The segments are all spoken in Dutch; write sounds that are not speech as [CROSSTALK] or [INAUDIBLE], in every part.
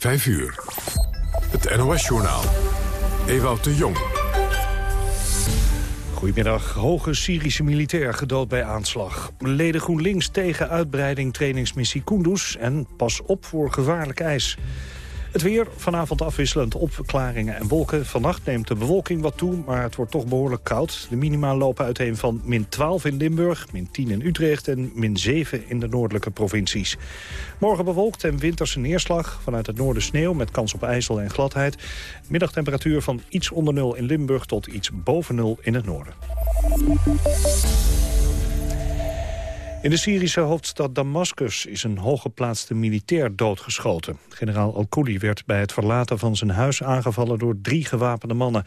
5 uur. Het NOS-journaal. Ewout de Jong. Goedemiddag. Hoge Syrische militair gedood bij aanslag. Leden GroenLinks tegen uitbreiding trainingsmissie Kunduz... en pas op voor gevaarlijk ijs. Het weer, vanavond afwisselend opklaringen en wolken. Vannacht neemt de bewolking wat toe, maar het wordt toch behoorlijk koud. De minima lopen uiteen van min 12 in Limburg, min 10 in Utrecht... en min 7 in de noordelijke provincies. Morgen bewolkt en winterse neerslag. Vanuit het noorden sneeuw met kans op ijzel en gladheid. Middagtemperatuur van iets onder nul in Limburg tot iets boven nul in het noorden. In de Syrische hoofdstad Damascus is een hooggeplaatste militair doodgeschoten. Generaal Al-Kouli werd bij het verlaten van zijn huis aangevallen door drie gewapende mannen.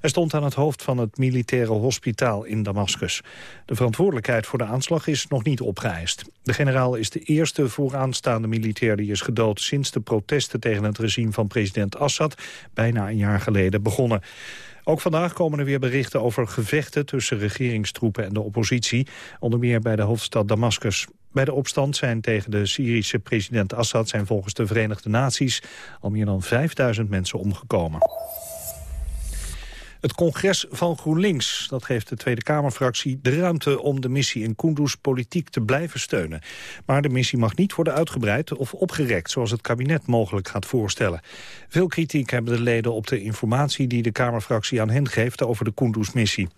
Hij stond aan het hoofd van het militaire hospitaal in Damascus. De verantwoordelijkheid voor de aanslag is nog niet opgeëist. De generaal is de eerste vooraanstaande militair die is gedood sinds de protesten tegen het regime van president Assad bijna een jaar geleden begonnen. Ook vandaag komen er weer berichten over gevechten tussen regeringstroepen en de oppositie, onder meer bij de hoofdstad Damascus. Bij de opstand zijn tegen de Syrische president Assad zijn volgens de Verenigde Naties al meer dan 5000 mensen omgekomen. Het congres van GroenLinks dat geeft de Tweede Kamerfractie de ruimte om de missie in Kunduz politiek te blijven steunen. Maar de missie mag niet worden uitgebreid of opgerekt zoals het kabinet mogelijk gaat voorstellen. Veel kritiek hebben de leden op de informatie die de Kamerfractie aan hen geeft over de Kunduz-missie.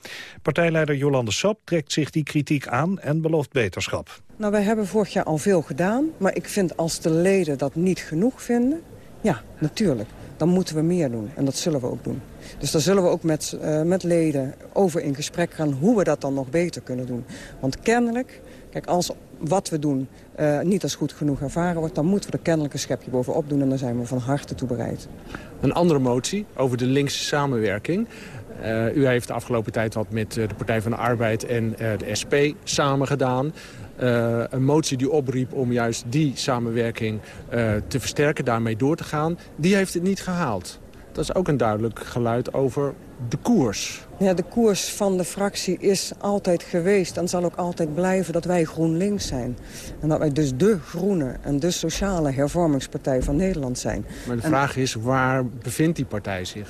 Partijleider Jolande Sap trekt zich die kritiek aan en belooft beterschap. Nou, wij hebben vorig jaar al veel gedaan, maar ik vind als de leden dat niet genoeg vinden, ja, natuurlijk dan moeten we meer doen. En dat zullen we ook doen. Dus daar zullen we ook met, uh, met leden over in gesprek gaan... hoe we dat dan nog beter kunnen doen. Want kennelijk, kijk, als wat we doen uh, niet als goed genoeg ervaren wordt... dan moeten we er kennelijk een schepje bovenop doen... en daar zijn we van harte toe bereid. Een andere motie over de linkse samenwerking. Uh, u heeft de afgelopen tijd wat met de Partij van de Arbeid en de SP samen gedaan. Een motie die opriep om juist die samenwerking te versterken, daarmee door te gaan, die heeft het niet gehaald. Dat is ook een duidelijk geluid over de koers. Ja, de koers van de fractie is altijd geweest en zal ook altijd blijven dat wij GroenLinks zijn. En dat wij dus de groene en de sociale hervormingspartij van Nederland zijn. Maar de vraag is, waar bevindt die partij zich?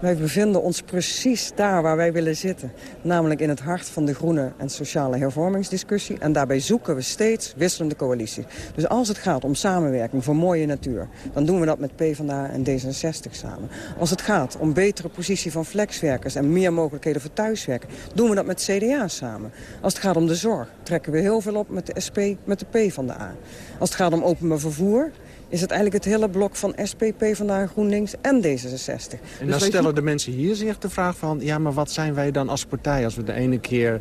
Wij bevinden ons precies daar waar wij willen zitten. Namelijk in het hart van de groene en sociale hervormingsdiscussie. En daarbij zoeken we steeds wisselende coalities. Dus als het gaat om samenwerking voor mooie natuur... dan doen we dat met PvdA en D66 samen. Als het gaat om betere positie van flexwerkers... en meer mogelijkheden voor thuiswerken... doen we dat met CDA samen. Als het gaat om de zorg trekken we heel veel op met de SP, met de PvdA. Als het gaat om openbaar vervoer is het eigenlijk het hele blok van SPP, Vandaag GroenLinks en D66. En dus dan stellen de mensen hier zich de vraag van... ja, maar wat zijn wij dan als partij als we de ene keer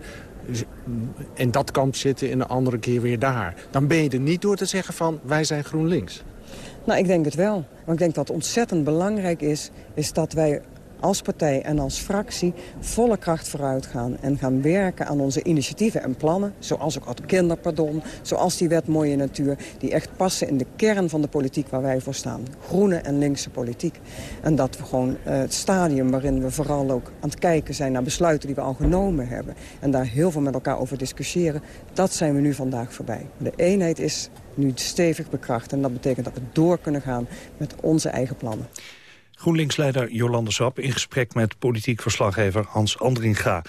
in dat kamp zitten... en de andere keer weer daar? Dan ben je er niet door te zeggen van wij zijn GroenLinks. Nou, ik denk het wel. Want ik denk dat het ontzettend belangrijk is... is dat wij als partij en als fractie volle kracht vooruit gaan... en gaan werken aan onze initiatieven en plannen, zoals ook het kinderpardon... zoals die wet Mooie Natuur, die echt passen in de kern van de politiek waar wij voor staan. Groene en linkse politiek. En dat we gewoon uh, het stadium waarin we vooral ook aan het kijken zijn... naar besluiten die we al genomen hebben... en daar heel veel met elkaar over discussiëren, dat zijn we nu vandaag voorbij. De eenheid is nu stevig bekracht en dat betekent dat we door kunnen gaan met onze eigen plannen. GroenLinks-leider Jolande Sap in gesprek met politiek verslaggever Hans Andringa.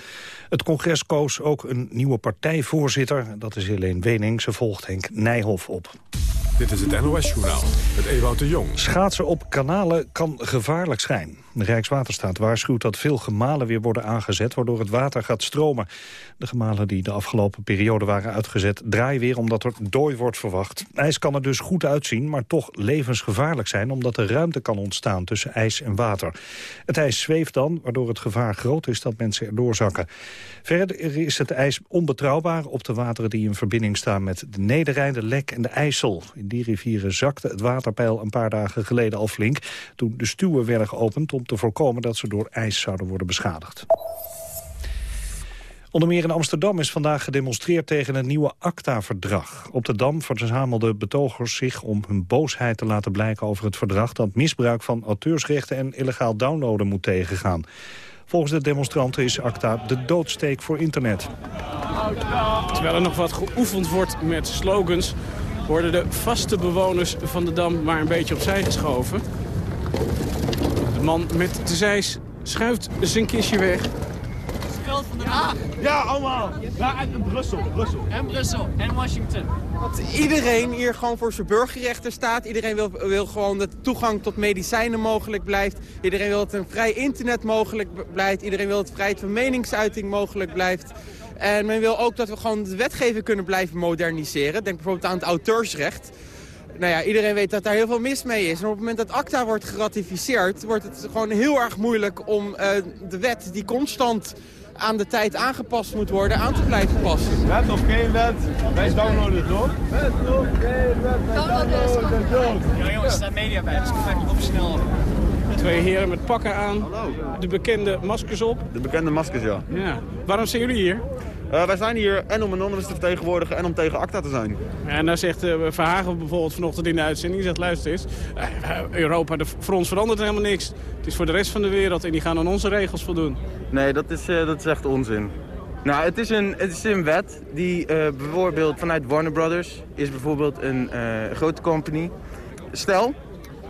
Het congres koos ook een nieuwe partijvoorzitter. Dat is Helene Wening. Ze volgt Henk Nijhoff op. Dit is het NOS-journaal met Ewout de Jong. Schaatsen op kanalen kan gevaarlijk zijn. De Rijkswaterstaat waarschuwt dat veel gemalen weer worden aangezet... waardoor het water gaat stromen. De gemalen die de afgelopen periode waren uitgezet... draaien weer omdat er dooi wordt verwacht. IJs kan er dus goed uitzien, maar toch levensgevaarlijk zijn... omdat er ruimte kan ontstaan tussen ijs en water. Het ijs zweeft dan, waardoor het gevaar groot is dat mensen erdoor zakken. Verder is het ijs onbetrouwbaar op de wateren die in verbinding staan... met de Nederrijn, de Lek en de IJssel. In die rivieren zakte het waterpeil een paar dagen geleden al flink... toen de stuwen werden geopend om te voorkomen dat ze door ijs zouden worden beschadigd. Onder meer in Amsterdam is vandaag gedemonstreerd tegen het nieuwe ACTA-verdrag. Op de Dam verzamelden betogers zich om hun boosheid te laten blijken over het verdrag... dat misbruik van auteursrechten en illegaal downloaden moet tegengaan. Volgens de demonstranten is ACTA de doodsteek voor internet. Terwijl er nog wat geoefend wordt met slogans worden de vaste bewoners van de Dam maar een beetje opzij geschoven. De man met de zeis schuift zijn kistje weg. Ja, ja allemaal. Ja, en, Brussel, Brussel. En Brussel en Washington. Dat iedereen hier gewoon voor zijn burgerrechten staat. Iedereen wil, wil gewoon dat toegang tot medicijnen mogelijk blijft. Iedereen wil dat een vrij internet mogelijk blijft. Iedereen wil dat vrijheid van meningsuiting mogelijk blijft. En men wil ook dat we gewoon de wetgeving kunnen blijven moderniseren. Denk bijvoorbeeld aan het auteursrecht. Nou ja, iedereen weet dat daar heel veel mis mee is. En op het moment dat ACTA wordt geratificeerd... wordt het gewoon heel erg moeilijk om uh, de wet die constant aan de tijd aangepast moet worden aan te blijven passen. Wet of geen wet, wij downloaden het toch? Wet of geen wet, wij downloaden het toch? Ja jongens, er staat media bij, dus ik ga niet op snel. Twee heren met pakken aan, Hallo. de bekende maskers op. De bekende maskers, ja. ja. Waarom zijn jullie hier? Uh, wij zijn hier en om Anonymous te vertegenwoordigen en om tegen ACTA te zijn. En daar zegt uh, Verhagen bijvoorbeeld vanochtend in de uitzending, zegt luister eens, uh, Europa, de, voor ons verandert helemaal niks. Het is voor de rest van de wereld en die gaan aan onze regels voldoen. Nee, dat is, dat is echt onzin. Nou, het is een, het is een wet die bijvoorbeeld vanuit Warner Brothers is bijvoorbeeld een grote company. Stel,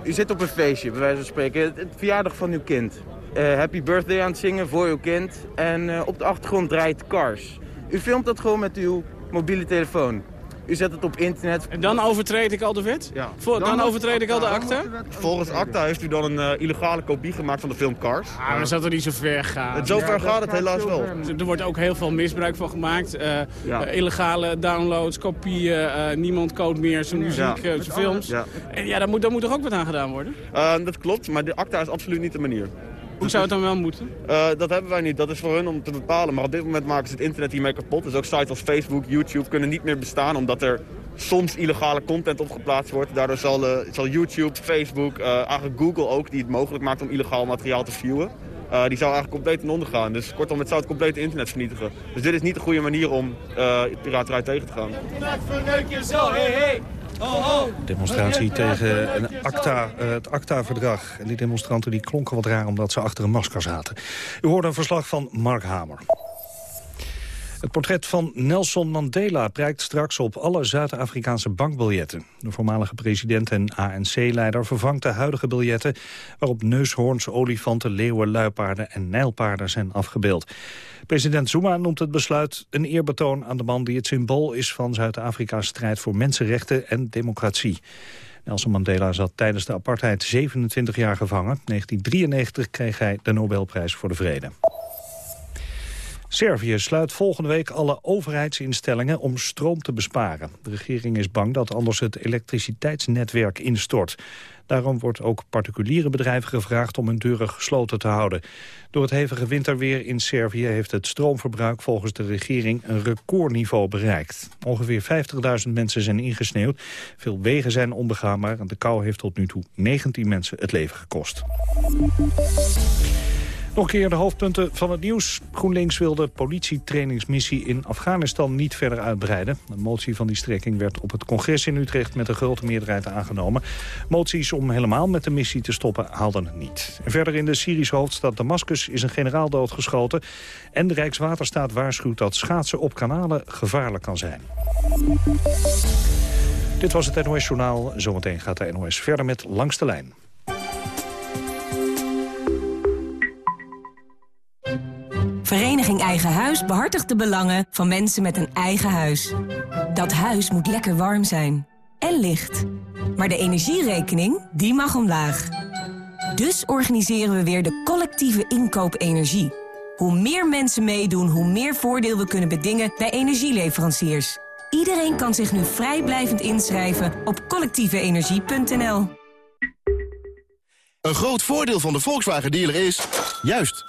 u zit op een feestje, bij wijze van spreken, het, het verjaardag van uw kind. happy birthday aan het zingen voor uw kind en op de achtergrond draait Cars. U filmt dat gewoon met uw mobiele telefoon. U zet het op internet. En dan overtreed ik al de wet? Ja. Dan, dan overtreed ik al de acta? Volgens acta heeft u dan een uh, illegale kopie gemaakt van de film Cars. Ah, maar dat zou er niet zo ver gaan. Zo ver gaat het helaas wel. Er wordt ook heel veel misbruik van gemaakt. Uh, ja. uh, illegale downloads, kopieën, niemand code meer zijn muziek, ja. zijn films. Ja, en ja daar, moet, daar moet toch ook wat aan gedaan worden? dat klopt, maar de acta is absoluut niet de manier. Hoe zou het dan wel moeten? Uh, dat hebben wij niet. Dat is voor hun om te bepalen. Maar op dit moment maken ze het internet hiermee kapot. Dus ook sites als Facebook, YouTube kunnen niet meer bestaan... omdat er soms illegale content opgeplaatst wordt. Daardoor zal, uh, zal YouTube, Facebook, uh, eigenlijk Google ook... die het mogelijk maakt om illegaal materiaal te viewen... die zou eigenlijk compleet in onder gaan. Dus kortom, het zou het complete internet vernietigen. Dus dit is niet de goede manier om piraterij tegen te gaan. Internet verneuk je zo, hey, hey. Demonstratie tegen een uh, het ACTA-verdrag. En die demonstranten die klonken wat raar omdat ze achter een masker zaten. U hoorde een verslag van Mark Hamer. Het portret van Nelson Mandela prijkt straks op alle Zuid-Afrikaanse bankbiljetten. De voormalige president en ANC-leider vervangt de huidige biljetten... waarop neushoorns, olifanten, leeuwen, luipaarden en nijlpaarden zijn afgebeeld. President Zuma noemt het besluit een eerbetoon aan de man... die het symbool is van Zuid-Afrika's strijd voor mensenrechten en democratie. Nelson Mandela zat tijdens de apartheid 27 jaar gevangen. In 1993 kreeg hij de Nobelprijs voor de Vrede. Servië sluit volgende week alle overheidsinstellingen om stroom te besparen. De regering is bang dat anders het elektriciteitsnetwerk instort. Daarom wordt ook particuliere bedrijven gevraagd om hun deuren gesloten te houden. Door het hevige winterweer in Servië heeft het stroomverbruik volgens de regering een recordniveau bereikt. Ongeveer 50.000 mensen zijn ingesneeuwd. Veel wegen zijn onbegaanbaar en de kou heeft tot nu toe 19 mensen het leven gekost. Nog een keer de hoofdpunten van het nieuws. GroenLinks wil de politietrainingsmissie in Afghanistan niet verder uitbreiden. De motie van die strekking werd op het congres in Utrecht met een grote meerderheid aangenomen. Moties om helemaal met de missie te stoppen haalden het niet. En verder in de Syrische hoofdstad Damascus is een generaal doodgeschoten. En de Rijkswaterstaat waarschuwt dat schaatsen op kanalen gevaarlijk kan zijn. Dit was het NOS Journaal. Zometeen gaat de NOS verder met Langs de Lijn. Vereniging Eigen Huis behartigt de belangen van mensen met een eigen huis. Dat huis moet lekker warm zijn. En licht. Maar de energierekening, die mag omlaag. Dus organiseren we weer de collectieve inkoop energie. Hoe meer mensen meedoen, hoe meer voordeel we kunnen bedingen bij energieleveranciers. Iedereen kan zich nu vrijblijvend inschrijven op collectieveenergie.nl. Een groot voordeel van de Volkswagen dealer is... juist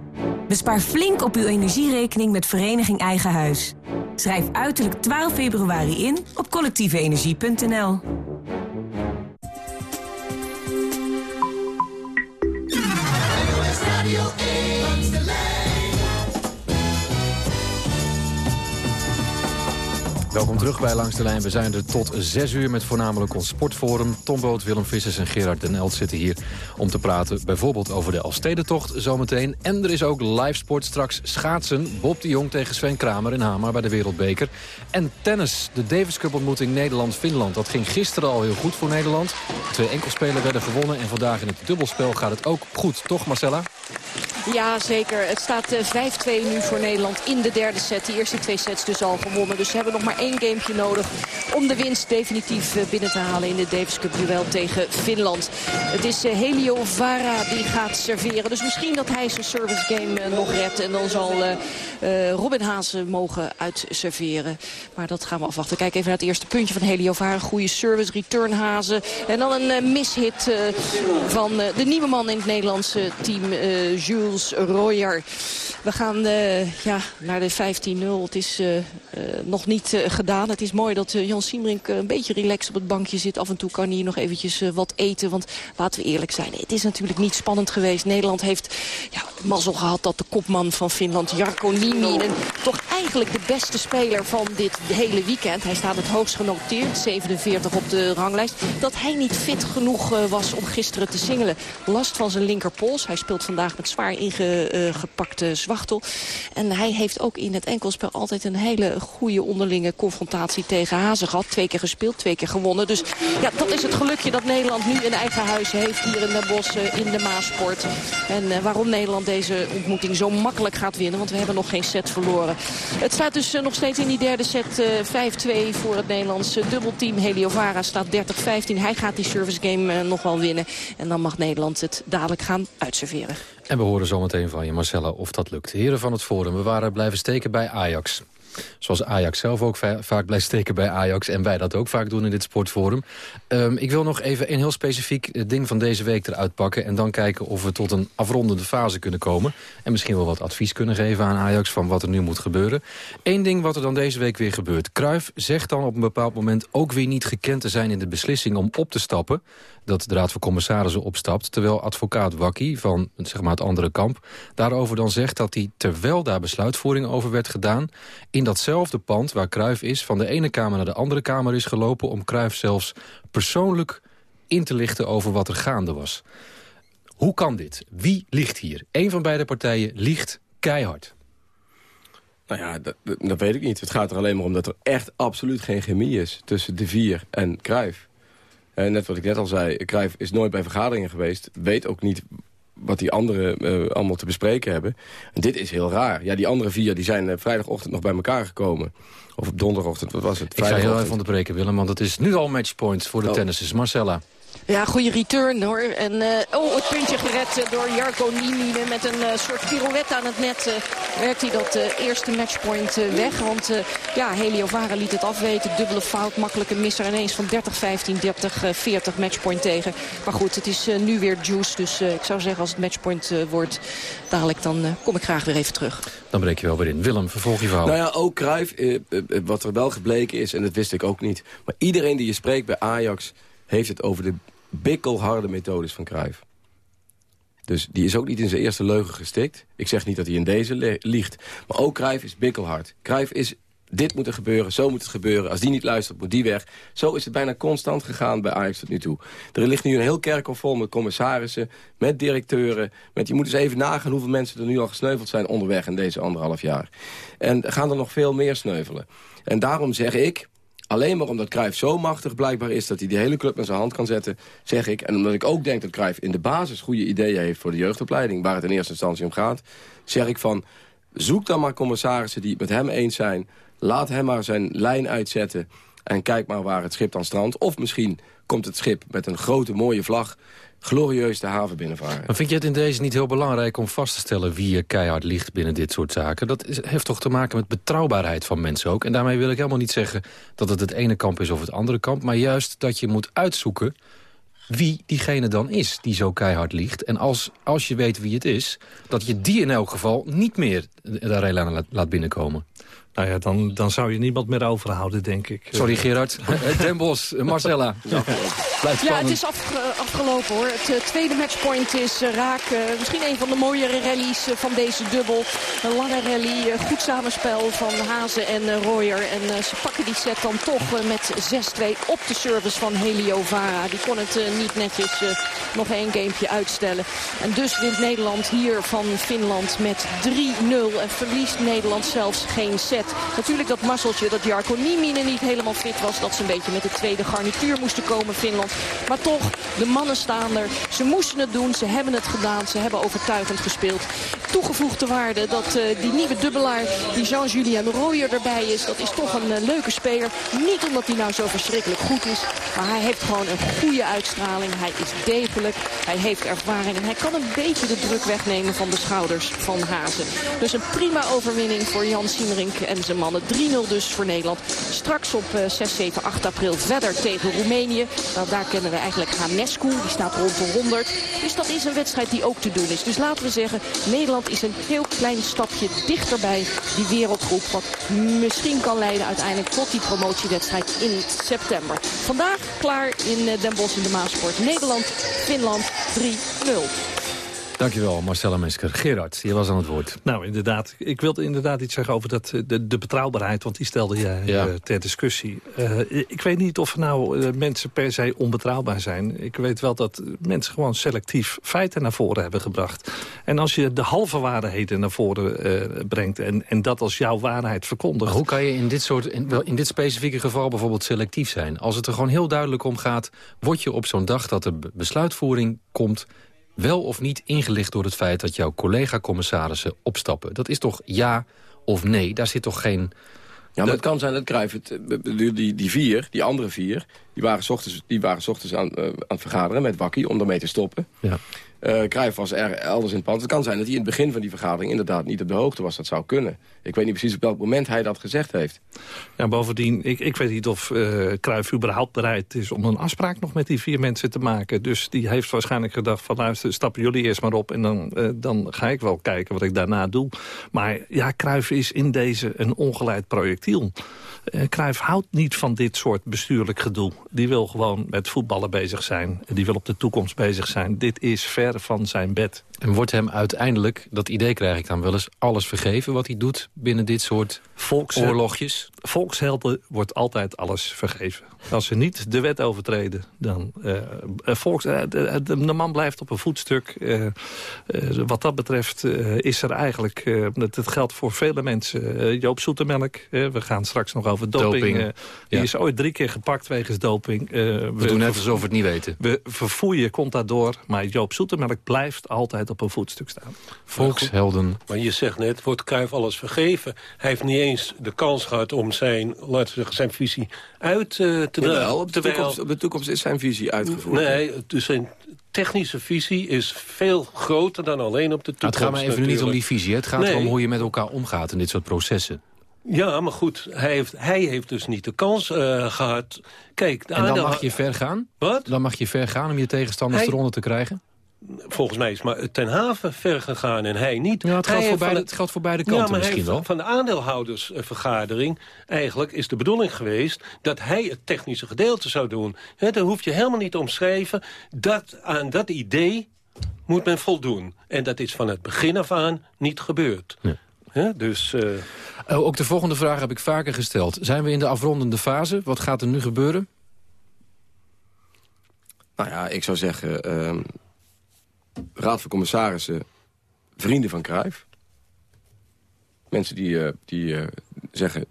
Bespaar flink op uw energierekening met Vereniging Eigen Huis. Schrijf uiterlijk 12 februari in op collectieveenergie.nl. 1. Welkom terug bij Langs de Lijn. We zijn er tot 6 uur met voornamelijk ons sportforum. Tom Boot, Willem Vissers en Gerard den Elt zitten hier om te praten. Bijvoorbeeld over de Alstedentocht zometeen. En er is ook live sport straks schaatsen. Bob de Jong tegen Sven Kramer in Hamar bij de Wereldbeker. En tennis, de Davis Cup ontmoeting Nederland-Finland. Dat ging gisteren al heel goed voor Nederland. Twee enkelspelen werden gewonnen en vandaag in het dubbelspel gaat het ook goed. Toch Marcella? Ja, zeker. Het staat 5-2 nu voor Nederland in de derde set. De eerste twee sets dus al gewonnen. Dus ze hebben nog maar één gamepje nodig om de winst definitief binnen te halen in de Davis Cup duel tegen Finland. Het is Helio Vara die gaat serveren. Dus misschien dat hij zijn service game nog redt. En dan zal Robin Haase mogen uitserveren. Maar dat gaan we afwachten. Kijk even naar het eerste puntje van Helio Vara. Goede service, return Haase. En dan een mishit van de nieuwe man in het Nederlandse team, Jules Royer. We gaan ja, naar de 15-0. Het is nog niet gedaan. Het is mooi dat Jan Siemrink een beetje relaxed op het bankje zit. Af en toe kan hij nog eventjes wat eten. Want laten we eerlijk zijn, het is natuurlijk niet spannend geweest. Nederland heeft ja, mazzel gehad dat de kopman van Finland, Jarko Nieminen... toch eigenlijk de beste speler van dit hele weekend... hij staat het hoogst genoteerd, 47 op de ranglijst... dat hij niet fit genoeg uh, was om gisteren te singelen. Last van zijn linkerpols. Hij speelt vandaag met zwaar ingepakte uh, zwachtel. En hij heeft ook in het enkelspel altijd een hele goede onderlinge confrontatie tegen Hazen gehad. Twee keer gespeeld, twee keer gewonnen. Dus ja, dat is het gelukje dat Nederland nu een eigen huis heeft... hier in Den Bosch uh, in de Maasport. En waarom Nederland deze ontmoeting zo makkelijk gaat winnen... want we hebben nog geen set verloren. Het staat dus nog steeds in die derde set 5-2 voor het Nederlandse dubbelteam. Heliovara staat 30-15. Hij gaat die service game nog wel winnen. En dan mag Nederland het dadelijk gaan uitserveren. En we horen zometeen van je, Marcella, of dat lukt. Heren van het Forum, we waren blijven steken bij Ajax. Zoals Ajax zelf ook vaak blijft steken bij Ajax. En wij dat ook vaak doen in dit sportforum. Um, ik wil nog even een heel specifiek ding van deze week eruit pakken. En dan kijken of we tot een afrondende fase kunnen komen. En misschien wel wat advies kunnen geven aan Ajax van wat er nu moet gebeuren. Eén ding wat er dan deze week weer gebeurt. Kruif zegt dan op een bepaald moment ook weer niet gekend te zijn in de beslissing om op te stappen dat de Raad van Commissarissen opstapt... terwijl advocaat Wakkie van zeg maar, het andere kamp daarover dan zegt... dat hij, terwijl daar besluitvoering over werd gedaan... datzelfde pand waar Kruif is, van de ene kamer naar de andere kamer is gelopen... om Kruif zelfs persoonlijk in te lichten over wat er gaande was. Hoe kan dit? Wie ligt hier? Eén van beide partijen ligt keihard. Nou ja, dat, dat, weet ik niet. Het gaat er alleen maar om dat er echt absoluut geen chemie is... tussen de vier en Kruif. Uh, net wat ik net al zei, Cruijff is nooit bij vergaderingen geweest. Weet ook niet wat die anderen uh, allemaal te bespreken hebben. En dit is heel raar. Ja, die andere vier die zijn uh, vrijdagochtend nog bij elkaar gekomen. Of op donderdagochtend, wat was het? Ik ga heel even onderbreken, Willem, want het is nu al matchpoint voor de oh. tennissers. Marcella. Ja, goede return hoor. En uh, oh, het puntje gered door Jarko Nieminen. Met een uh, soort pirouette aan het net uh, werkt hij dat eerste matchpoint weg. Want ja, Helio Vara liet het afweten. Dubbele fout, makkelijke misser. Ineens van 30-15, 30-40 matchpoint tegen. Maar goed, het is nu weer juice. Dus ik zou zeggen als het matchpoint wordt dadelijk, dan kom ik graag weer even terug. Dan breek je wel weer in. Willem, vervolg je verhaal. Nou ja, ook Cruijff, wat er wel gebleken is, en dat wist ik ook niet. Maar iedereen die je spreekt bij Ajax heeft het over de bikkelharde methodes van Cruijff. Dus die is ook niet in zijn eerste leugen gestikt. Ik zeg niet dat hij in deze liegt. Maar ook Cruijff is bikkelhard. Cruijff is, dit moet er gebeuren, zo moet het gebeuren. Als die niet luistert, moet die weg. Zo is het bijna constant gegaan bij Ajax tot nu toe. Er ligt nu een heel kerkhof vol met commissarissen, met directeuren. Met, je moet eens even nagaan hoeveel mensen er nu al gesneuveld zijn onderweg in deze anderhalf jaar. En gaan er nog veel meer sneuvelen. En daarom zeg ik, Alleen maar omdat Cruijff zo machtig blijkbaar is... dat hij die hele club in zijn hand kan zetten, zeg ik. En omdat ik ook denk dat Cruijff in de basis goede ideeën heeft... voor de jeugdopleiding, waar het in eerste instantie om gaat... zeg ik van, zoek dan maar commissarissen die het met hem eens zijn. Laat hem maar zijn lijn uitzetten. En kijk maar waar het schip dan strandt. Of misschien komt het schip met een grote mooie vlag glorieus de haven binnenvaren. Maar vind je het in deze niet heel belangrijk om vast te stellen... wie er keihard ligt binnen dit soort zaken? Dat heeft toch te maken met betrouwbaarheid van mensen ook. En daarmee wil ik helemaal niet zeggen dat het het ene kamp is of het andere kamp... maar juist dat je moet uitzoeken wie diegene dan is die zo keihard ligt. En als, als je weet wie het is, dat je die in elk geval niet meer de arena laat binnenkomen. Nou ja, dan, dan zou je niemand meer overhouden, denk ik. Sorry Gerard. [LAUGHS] Den Bos, Marcella. [LAUGHS] Ja, het is afgelopen hoor. Het tweede matchpoint is uh, raak. Uh, misschien een van de mooiere rallies van deze dubbel. Een lange rally, goed samenspel van Hazen en Royer. En ze pakken die set dan toch met 6-2 op de service van Helio Vara. Die kon het niet netjes nog één gamepje uitstellen. En dus wint Nederland hier van Finland met 3-0. En verliest Nederland zelfs geen set. Natuurlijk dat mazzeltje dat Jarko Nieminen niet helemaal fit was. Dat ze een beetje met de tweede garnituur moesten komen Finland. Maar toch, de mannen staan er. Ze moesten het doen, ze hebben het gedaan. Ze hebben overtuigend gespeeld. Toegevoegde waarde dat uh, die nieuwe dubbelaar, die Jean-Julien Royer erbij is. Dat is toch een uh, leuke speler. Niet omdat hij nou zo verschrikkelijk goed is. Maar hij heeft gewoon een goede uitstraling. Hij is degelijk. Hij heeft ervaring. En hij kan een beetje de druk wegnemen van de schouders van Hazen. Dus een prima overwinning voor Jan Siemerink en zijn mannen. 3-0 dus voor Nederland. Straks op uh, 6, 7, 8 april verder tegen Roemenië. Nou, daar kennen we eigenlijk Hanescu. Die staat rond de 100. Dus dat is een wedstrijd die ook te doen is. Dus laten we zeggen, Nederland is een heel klein stapje dichterbij die wereldgroep. Wat misschien kan leiden uiteindelijk tot die promotiewedstrijd in september. Vandaag klaar in eh, Den Bosch in de Maasport. Nederland, Finland 3-0. Dankjewel, Marcella Mesker. Gerard, je was aan het woord. Nou, inderdaad. Ik wilde inderdaad iets zeggen over dat, eh, de, de betrouwbaarheid... want die stelde jij ja. uh, ter discussie. Uh, ik weet niet of nou uh, mensen per se onbetrouwbaar zijn. Ik weet wel dat mensen gewoon selectief feiten naar voren hebben gebracht. En als je de halve waarheden naar voren brengt... En, en dat als jouw waarheid verkondigt... Maar hoe kan je in dit, soort, in, in dit specifieke geval bijvoorbeeld selectief zijn? Als het er gewoon heel duidelijk om gaat... word je op zo'n dag dat er besluitvoering komt wel of niet ingelicht door het feit dat jouw collega-commissarissen opstappen. Dat is toch ja of nee? Daar zit toch geen... Ja, maar het kan zijn dat Cruijff, het, die, die, die vier, die andere vier... die waren s ochtends, die waren s ochtends aan, uh, aan het vergaderen met Wakkie om ermee te stoppen. Ja. Uh, Cruijff was er elders in het pand. Het kan zijn dat hij in het begin van die vergadering inderdaad niet op de hoogte was. Dat zou kunnen. Ik weet niet precies op welk moment hij dat gezegd heeft. Ja, bovendien, ik, ik weet niet of uh, Cruijff überhaupt bereid is om een afspraak nog met die vier mensen te maken. Dus die heeft waarschijnlijk gedacht van luister, stappen jullie eerst maar op en dan, uh, dan ga ik wel kijken wat ik daarna doe. Maar ja, Cruijff is in deze een ongeleid projectiel. Uh, Cruijff houdt niet van dit soort bestuurlijk gedoe. Die wil gewoon met voetballen bezig zijn. Die wil op de toekomst bezig zijn. Dit is ver van zijn bed. En wordt hem uiteindelijk, dat idee krijg ik dan wel eens... alles vergeven wat hij doet binnen dit soort oorlogjes? Volkshelden wordt altijd alles vergeven. Als ze niet de wet overtreden, dan... Uh, volks, uh, de, de, man blijft op een voetstuk. Uh, wat dat betreft is er eigenlijk... dat, geldt voor vele mensen. Joop Zoetemelk, we gaan straks nog over doping. doping die is ooit drie keer gepakt wegens doping. we, we doen net alsof we het niet weten. We verfoeien Contador, maar Joop Zoetemelk blijft altijd op een voetstuk staan. Volkshelden. Maar je zegt net, wordt Cruijff alles vergeven? Hij heeft niet eens de kans gehad om zijn, laten we zeggen, zijn visie uit uh, te dragen. Op, de toekomst, op de toekomst is zijn visie uitgevoerd. Nee, dus zijn technische visie is veel groter dan alleen op de toekomst. het gaat maar even niet om die visie. Het gaat nee. om hoe je met elkaar omgaat in dit soort processen. Ja, maar goed, hij heeft, hij heeft dus niet de kans uh, gehad. Kijk, de en dan mag je ver gaan? Wat? Dan mag je ver gaan om je tegenstanders hij... eronder te krijgen? Volgens mij is maar ten haven ver gegaan en hij niet. Ja, het, geldt voor, beide, het geldt voor beide kanten ja, maar misschien wel. Van de aandeelhoudersvergadering eigenlijk is de bedoeling geweest... dat hij het technische gedeelte zou doen. He, dan hoef je helemaal niet te omschrijven. Dat, aan dat idee moet men voldoen. En dat is van het begin af aan niet gebeurd. Ja. dus... Uh... Oh, ook de volgende vraag heb ik vaker gesteld. Zijn we in de afrondende fase? Wat gaat er nu gebeuren? Nou ja, ik zou zeggen... Uh, raad van commissarissen, vrienden van Cruijff. Mensen die, uh, die uh, zeggen,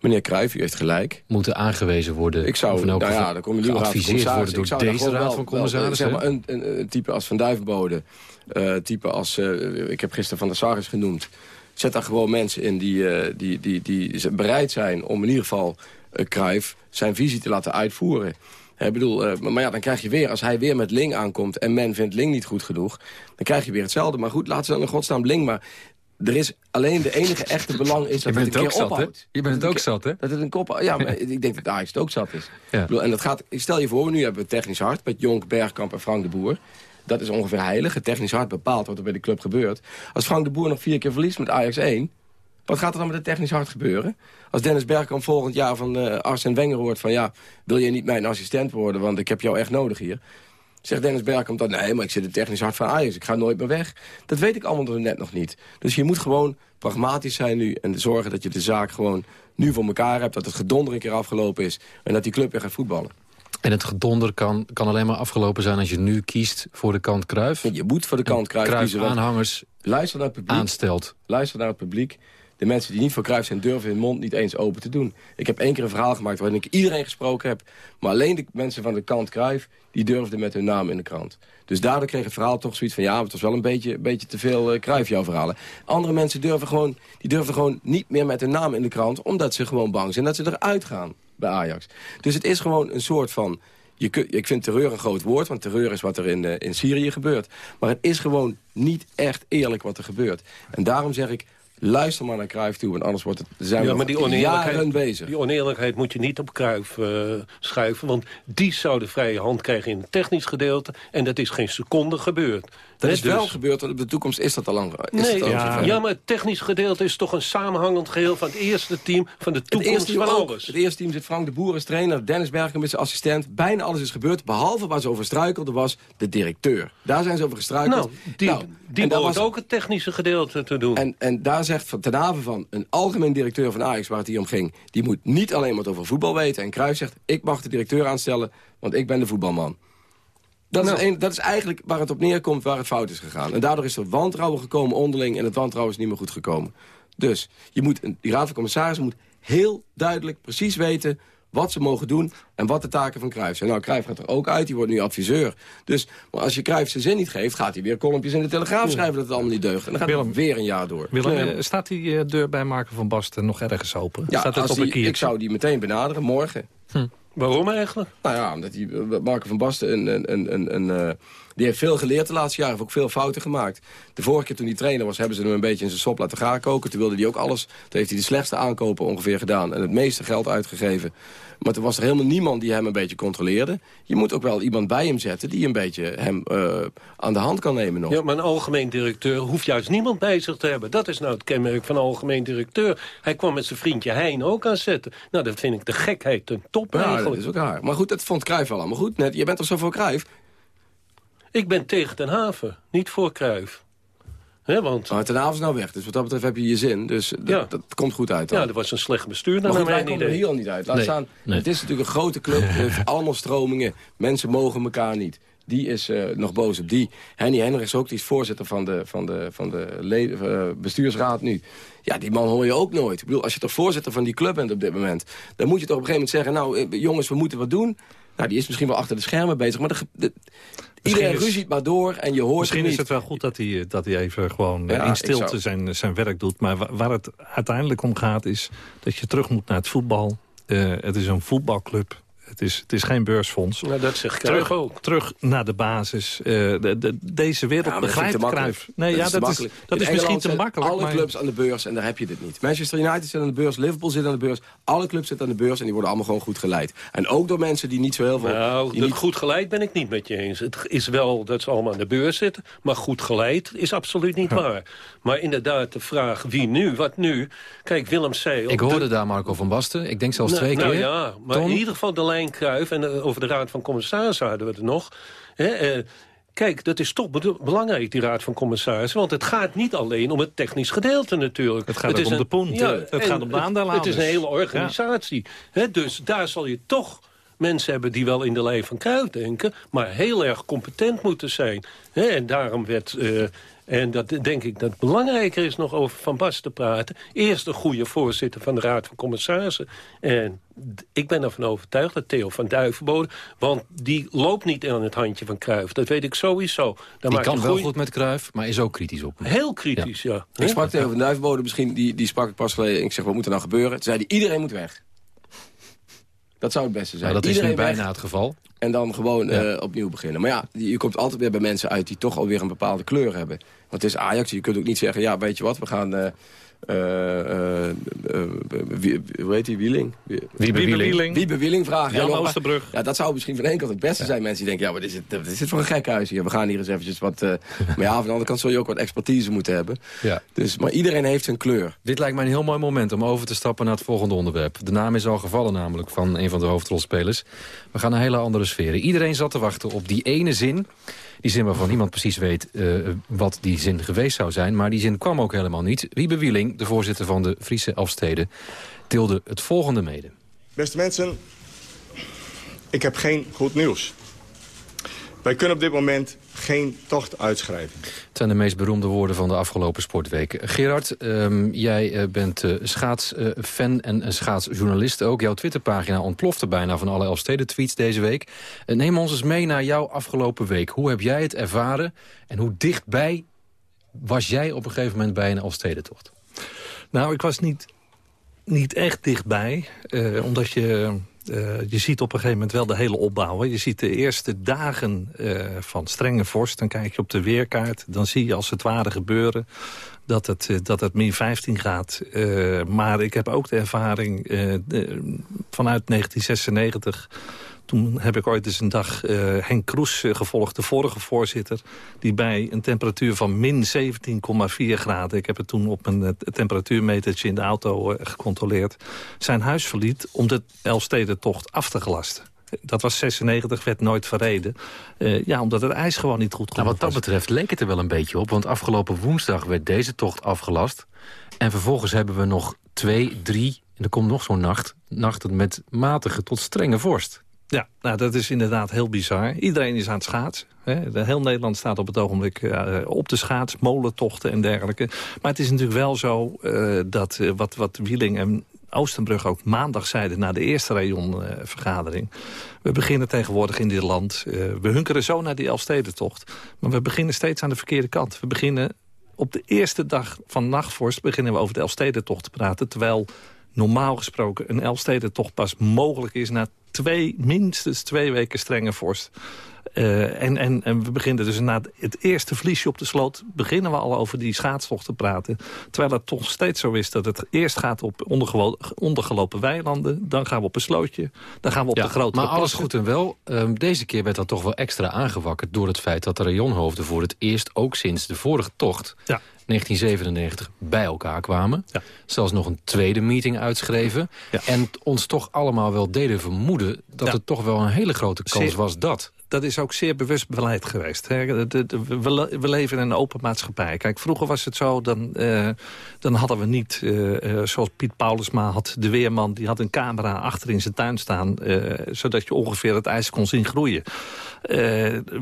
meneer Cruijff, u heeft gelijk. Moeten aangewezen worden. Ik zou, nou ja, dan kom je geadviseerd worden door deze raad van commissarissen. Zeg maar een, een, type als Van Duivenbode, uh, type als, ik heb gisteren Van der Sarres genoemd. Zet daar gewoon mensen in die, die, die, die bereid zijn om in ieder geval Cruijff zijn visie te laten uitvoeren. Ik bedoel, uh, maar ja, dan krijg je weer, als hij weer met Ling aankomt... en men vindt Ling niet goed genoeg, dan krijg je weer hetzelfde. Maar goed, laten ze dan in godsnaam Ling maar... Er is alleen de enige echte belang is dat het een keer zat, ophoudt. Je bent het ook zat, hè? Dat het een kop... Ja, maar [LAUGHS] ik denk dat Ajax het ook zat is. Ja. Bedoel, en dat gaat... Stel je voor, nu hebben we technisch hart... met Jonk, Bergkamp en Frank de Boer. Dat is ongeveer heilig. Het technisch hart bepaalt wat er bij de club gebeurt. Als Frank de Boer nog vier keer verliest met Ajax 1... Wat gaat er dan met het technisch hart gebeuren? Als Dennis Bergkamp volgend jaar van uh, Arsene Wenger hoort van... ja, wil je niet mijn assistent worden, want ik heb jou echt nodig hier... Zegt Dennis Bergkamp dan, nee, maar ik zit het technisch hart van Ajax. Ik ga nooit meer weg. Dat weet ik allemaal net nog niet. Dus je moet gewoon pragmatisch zijn nu... en zorgen dat je de zaak gewoon nu voor elkaar hebt. Dat het gedonder een keer afgelopen is. En dat die club weer gaat voetballen. En het gedonder kan, kan alleen maar afgelopen zijn als je nu kiest voor de kant Kruif. Je moet voor de kant Kruif, Kruif kiezen. aanhangers luister naar het publiek, aanstelt. Luister naar het publiek. De mensen die niet voor Kruif zijn durven hun mond niet eens open te doen. Ik heb één keer een verhaal gemaakt waarin ik iedereen gesproken heb. Maar alleen de mensen van de kant Kruif, die durfden met hun naam in de krant. Dus daardoor kreeg het verhaal toch zoiets van... ja, het was wel een beetje, beetje te veel uh, jouw verhalen. Andere mensen durven gewoon, die durven gewoon niet meer met hun naam in de krant... omdat ze gewoon bang zijn dat ze eruit gaan bij Ajax. Dus het is gewoon een soort van... Je, ik vind terreur een groot woord, want terreur is wat er in, uh, in Syrië gebeurt. Maar het is gewoon niet echt eerlijk wat er gebeurt. En daarom zeg ik, luister maar naar Cruijff toe, want anders wordt het, zijn ja, maar die bezig. Die oneerlijkheid moet je niet op Cruijff uh, schuiven, want die zou de vrije hand krijgen in het technisch gedeelte en dat is geen seconde gebeurd. Dat is wel dus- gebeurd, op de toekomst is dat al lang. Is nee, ja. ja. maar het technisch gedeelte is toch een samenhangend geheel... van het eerste team, van de toekomst van alles. Het eerste team zit Frank de Boer als trainer... Dennis Bergen met zijn assistent. Bijna alles is gebeurd, behalve waar ze over struikelde was de directeur. Daar zijn ze over gestruikeld. Nou, die, nou, die was ook het technische gedeelte te doen. En, en daar zegt ten haven van een algemeen directeur van Ajax... waar het hier om ging, die moet niet alleen wat over voetbal weten. En Cruijff zegt, ik mag de directeur aanstellen... want ik ben de voetbalman. Dat, is nou. dat is eigenlijk waar het op neerkomt, waar het fout is gegaan. En daardoor is er wantrouwen gekomen onderling... en het wantrouwen is niet meer goed gekomen. Dus je moet, die raad van commissarissen moet heel duidelijk precies weten wat ze mogen doen en wat de taken van Cruijff zijn. Nou, Cruijff gaat er ook uit, die wordt nu adviseur. Dus maar als je Cruijff zijn zin niet geeft, gaat hij weer kolompjes in de Telegraaf schrijven dat het allemaal niet deugt. En dan gaat Willem, weer een jaar door. Willem, staat die eh, deur bij Marken van Basten nog ergens open? Ja, staat het op die, ik zou die meteen benaderen, morgen. Hm. Waarom eigenlijk? Nou ja, omdat die, eh, Marco van Basten een, een, die heeft veel geleerd de laatste jaren. Heeft ook veel fouten gemaakt. De vorige keer toen hij trainer was, hebben ze hem een beetje in zijn sop laten gaan koken. Toen wilde hij ook alles. Toen heeft hij de slechtste aankopen ongeveer gedaan. En het meeste geld uitgegeven. Maar er was er helemaal niemand die hem een beetje controleerde. Je moet ook wel iemand bij hem zetten die een beetje hem uh, aan de hand kan nemen nog. Ja, maar een algemeen directeur hoeft juist niemand bij zich te hebben. Dat is nou het kenmerk van een algemeen directeur. Hij kwam met zijn vriendje Hein ook aan zetten. Nou, dat vind ik de gekheid ten top ja, eigenlijk. dat is ook raar. Maar goed, dat vond Cruijff wel allemaal goed. Net, je bent toch zo voor Cruijff? Ik ben tegen Den Haven, niet voor Cruijff. He, want... Maar ten avond is nou weg, dus wat dat betreft heb je je zin. Dus dat, dat komt goed uit dan. Ja, dat was een slecht bestuur. Maar goed, wij komen er hier al niet uit. Laat staan, Het is natuurlijk een grote club, [LAUGHS] allemaal stromingen. Mensen mogen elkaar niet. Die is uh, nog boos op die. Henny Hendricks ook, die is voorzitter van de, van de, van de uh, bestuursraad nu. Ja, die man hoor je ook nooit. Ik bedoel, als je toch voorzitter van die club bent op dit moment... dan moet je toch op een gegeven moment zeggen... nou, eh, jongens, we moeten wat doen. Nou, die is misschien wel achter de schermen bezig. Maar de, iedereen is, ruziet maar door en je hoort Misschien is het wel goed dat hij, dat hij even gewoon ja, in stilte zijn, zijn werk doet. Maar waar het uiteindelijk om gaat is dat je terug moet naar het voetbal. Uh, het is een voetbalclub. Het is, het is geen beursfonds. Nou, dat zeg ik terug, ook. Terug naar de basis. Uh, de, de, deze wereld ja, begrijpt Cruijff. Nee, dat ja, is dat, is, dat is misschien te makkelijk. alle clubs aan de beurs en daar heb je dit niet. Manchester United zit aan de beurs, Liverpool zit aan de beurs. Alle clubs zitten aan de beurs en die worden allemaal gewoon goed geleid. En ook door mensen die niet zo heel veel... Nou, niet... goed geleid ben ik niet met je eens. Het is wel dat ze allemaal aan de beurs zitten. Maar goed geleid is absoluut niet waar. Maar inderdaad, de vraag wie nu, wat nu... Kijk, Willem zei... Ik hoorde daar Marco van Basten. Ik denk zelfs nou, twee nou, keer. ja, maar in ieder geval de lijn En over de Raad van Commissarissen hadden we het nog... Hè, eh, Kijk, dat is toch belangrijk, die raad van commissarissen. Want het gaat niet alleen om het technisch gedeelte natuurlijk. Het gaat het om de punt. Ja, het gaat om de aandeelhouders. Het is een hele organisatie. dus daar zal je toch mensen hebben die wel in de lijn van Kruif denken... maar heel erg competent moeten zijn. en daarom werd... Uh, en dat denk ik dat het belangrijker is nog over Van Bas te praten. Eerst een goede voorzitter van de Raad van Commissarissen. En ik ben ervan overtuigd dat Theo van Duivenbode... want die loopt niet aan het handje van Cruijff. Dat weet ik sowieso. Dan die kan wel goed met Cruijff, maar is ook kritisch op hem. Heel kritisch, ja. Ik sprak Theo van Duivenbode misschien, die, die sprak ik pas geleden. Ik zeg, wat moet er nou gebeuren? Toen zei hij, iedereen moet weg. Dat zou het beste zijn. dat is nu bijna het geval. En dan gewoon eh, opnieuw beginnen. Maar ja, je komt altijd weer bij mensen uit die toch alweer een bepaalde kleur hebben. Want het is Ajax, je kunt ook niet zeggen... ja, weet je wat, we gaan... Uh, wie, hoe heet die? Wieling? Wiebe Wieling. Wiebe Wieling vragen. Jan Oosterbrug. Ja, dat zou misschien van één kant het beste zijn. Mensen die denken, ja, wat is het, wat is dit voor een gek huis hier? We gaan hier eens eventjes wat... [LAUGHS] maar ja, van de andere kant zul je ook wat expertise moeten hebben. Ja. Dus, maar iedereen heeft zijn kleur. Dit lijkt mij een heel mooi moment om over te stappen naar het volgende onderwerp. De naam is al gevallen namelijk van een van de hoofdrolspelers. We gaan naar hele andere sferen. Iedereen zat te wachten op die ene zin die zin waarvan niemand precies weet uh, wat die zin geweest zou zijn. Maar die zin kwam ook helemaal niet. Wiebe Wieling, de voorzitter van de Friese Elfsteden, deelde het volgende mede. Beste mensen, ik heb geen goed nieuws. Wij kunnen op dit moment geen tocht uitschrijven. Het zijn de meest beroemde woorden van de afgelopen sportweken. Gerard, um, jij uh, bent uh, schaatsfan uh, en schaatsjournalist ook. Jouw Twitterpagina ontplofte bijna van alle Elfsteden-tweets deze week. Uh, neem ons eens mee naar jouw afgelopen week. Hoe heb jij het ervaren en hoe dichtbij was jij op een gegeven moment bij een Elfstedentocht? Nou, ik was niet, niet echt dichtbij, uh, omdat je je ziet op een gegeven moment wel de hele opbouw. Je ziet de eerste dagen uh, van strenge vorst. Dan kijk je op de weerkaart. Dan zie je als het ware gebeuren dat het, uh, dat het min 15 gaat. maar ik heb ook de ervaring vanuit 1996 toen heb ik ooit eens een dag uh, Henk Kroes uh, gevolgd, de vorige voorzitter... die bij een temperatuur van min 17,4 graden... ik heb het toen op een uh, temperatuurmetertje in de auto gecontroleerd... zijn huis verliet om de Elfstedentocht af te gelasten. Dat was 96, werd nooit verreden. ja, omdat het ijs gewoon niet goed kon. Nou, wat dat betreft leek het er wel een beetje op. Want afgelopen woensdag werd deze tocht afgelast. En vervolgens hebben we nog twee, drie... en er komt nog zo'n nacht, nachten met matige tot strenge vorst. Ja, nou, dat is inderdaad heel bizar. Iedereen is aan het schaatsen. Hè. Heel Nederland staat op het ogenblik uh, op de schaats, molentochten en dergelijke. Maar het is natuurlijk wel zo uh, dat uh, wat, wat Wieling en Oostenbrug ook maandag zeiden... na de eerste rayonvergadering. we beginnen tegenwoordig in dit land. we hunkeren zo naar die Elfstedentocht. Maar we beginnen steeds aan de verkeerde kant. We beginnen op de eerste dag van nachtvorst... beginnen we over de Elfstedentocht te praten... terwijl normaal gesproken een Elfstedentocht pas mogelijk is... na twee, minstens twee weken strenge vorst. Uh, en, en, en we beginnen dus na het eerste vliesje op de sloot... beginnen we al over die schaatstocht te praten. Terwijl het toch steeds zo is dat het eerst gaat op ondergelopen weilanden... dan gaan we op een slootje, dan gaan we op ja, de grote Maar alles goed en wel. Um, deze keer werd dat toch wel extra aangewakkerd... door het feit dat de rayonhoofden voor het eerst... ook sinds de vorige tocht... Ja. 1997 bij elkaar kwamen. Ja. Zelfs nog een tweede meeting uitschreven. Ja. En ons toch allemaal wel deden vermoeden... dat Ja. het toch wel een hele grote kans Zeer- was dat. dat is ook zeer bewust beleid geweest. Hè. We, le- we leven in een open maatschappij. Kijk, vroeger was het zo, dan, eh, dan hadden we niet... eh, eh, zoals Piet Paulusma had, de weerman... die had een camera achter in zijn tuin staan... zodat je ongeveer het ijs kon zien groeien. Eh,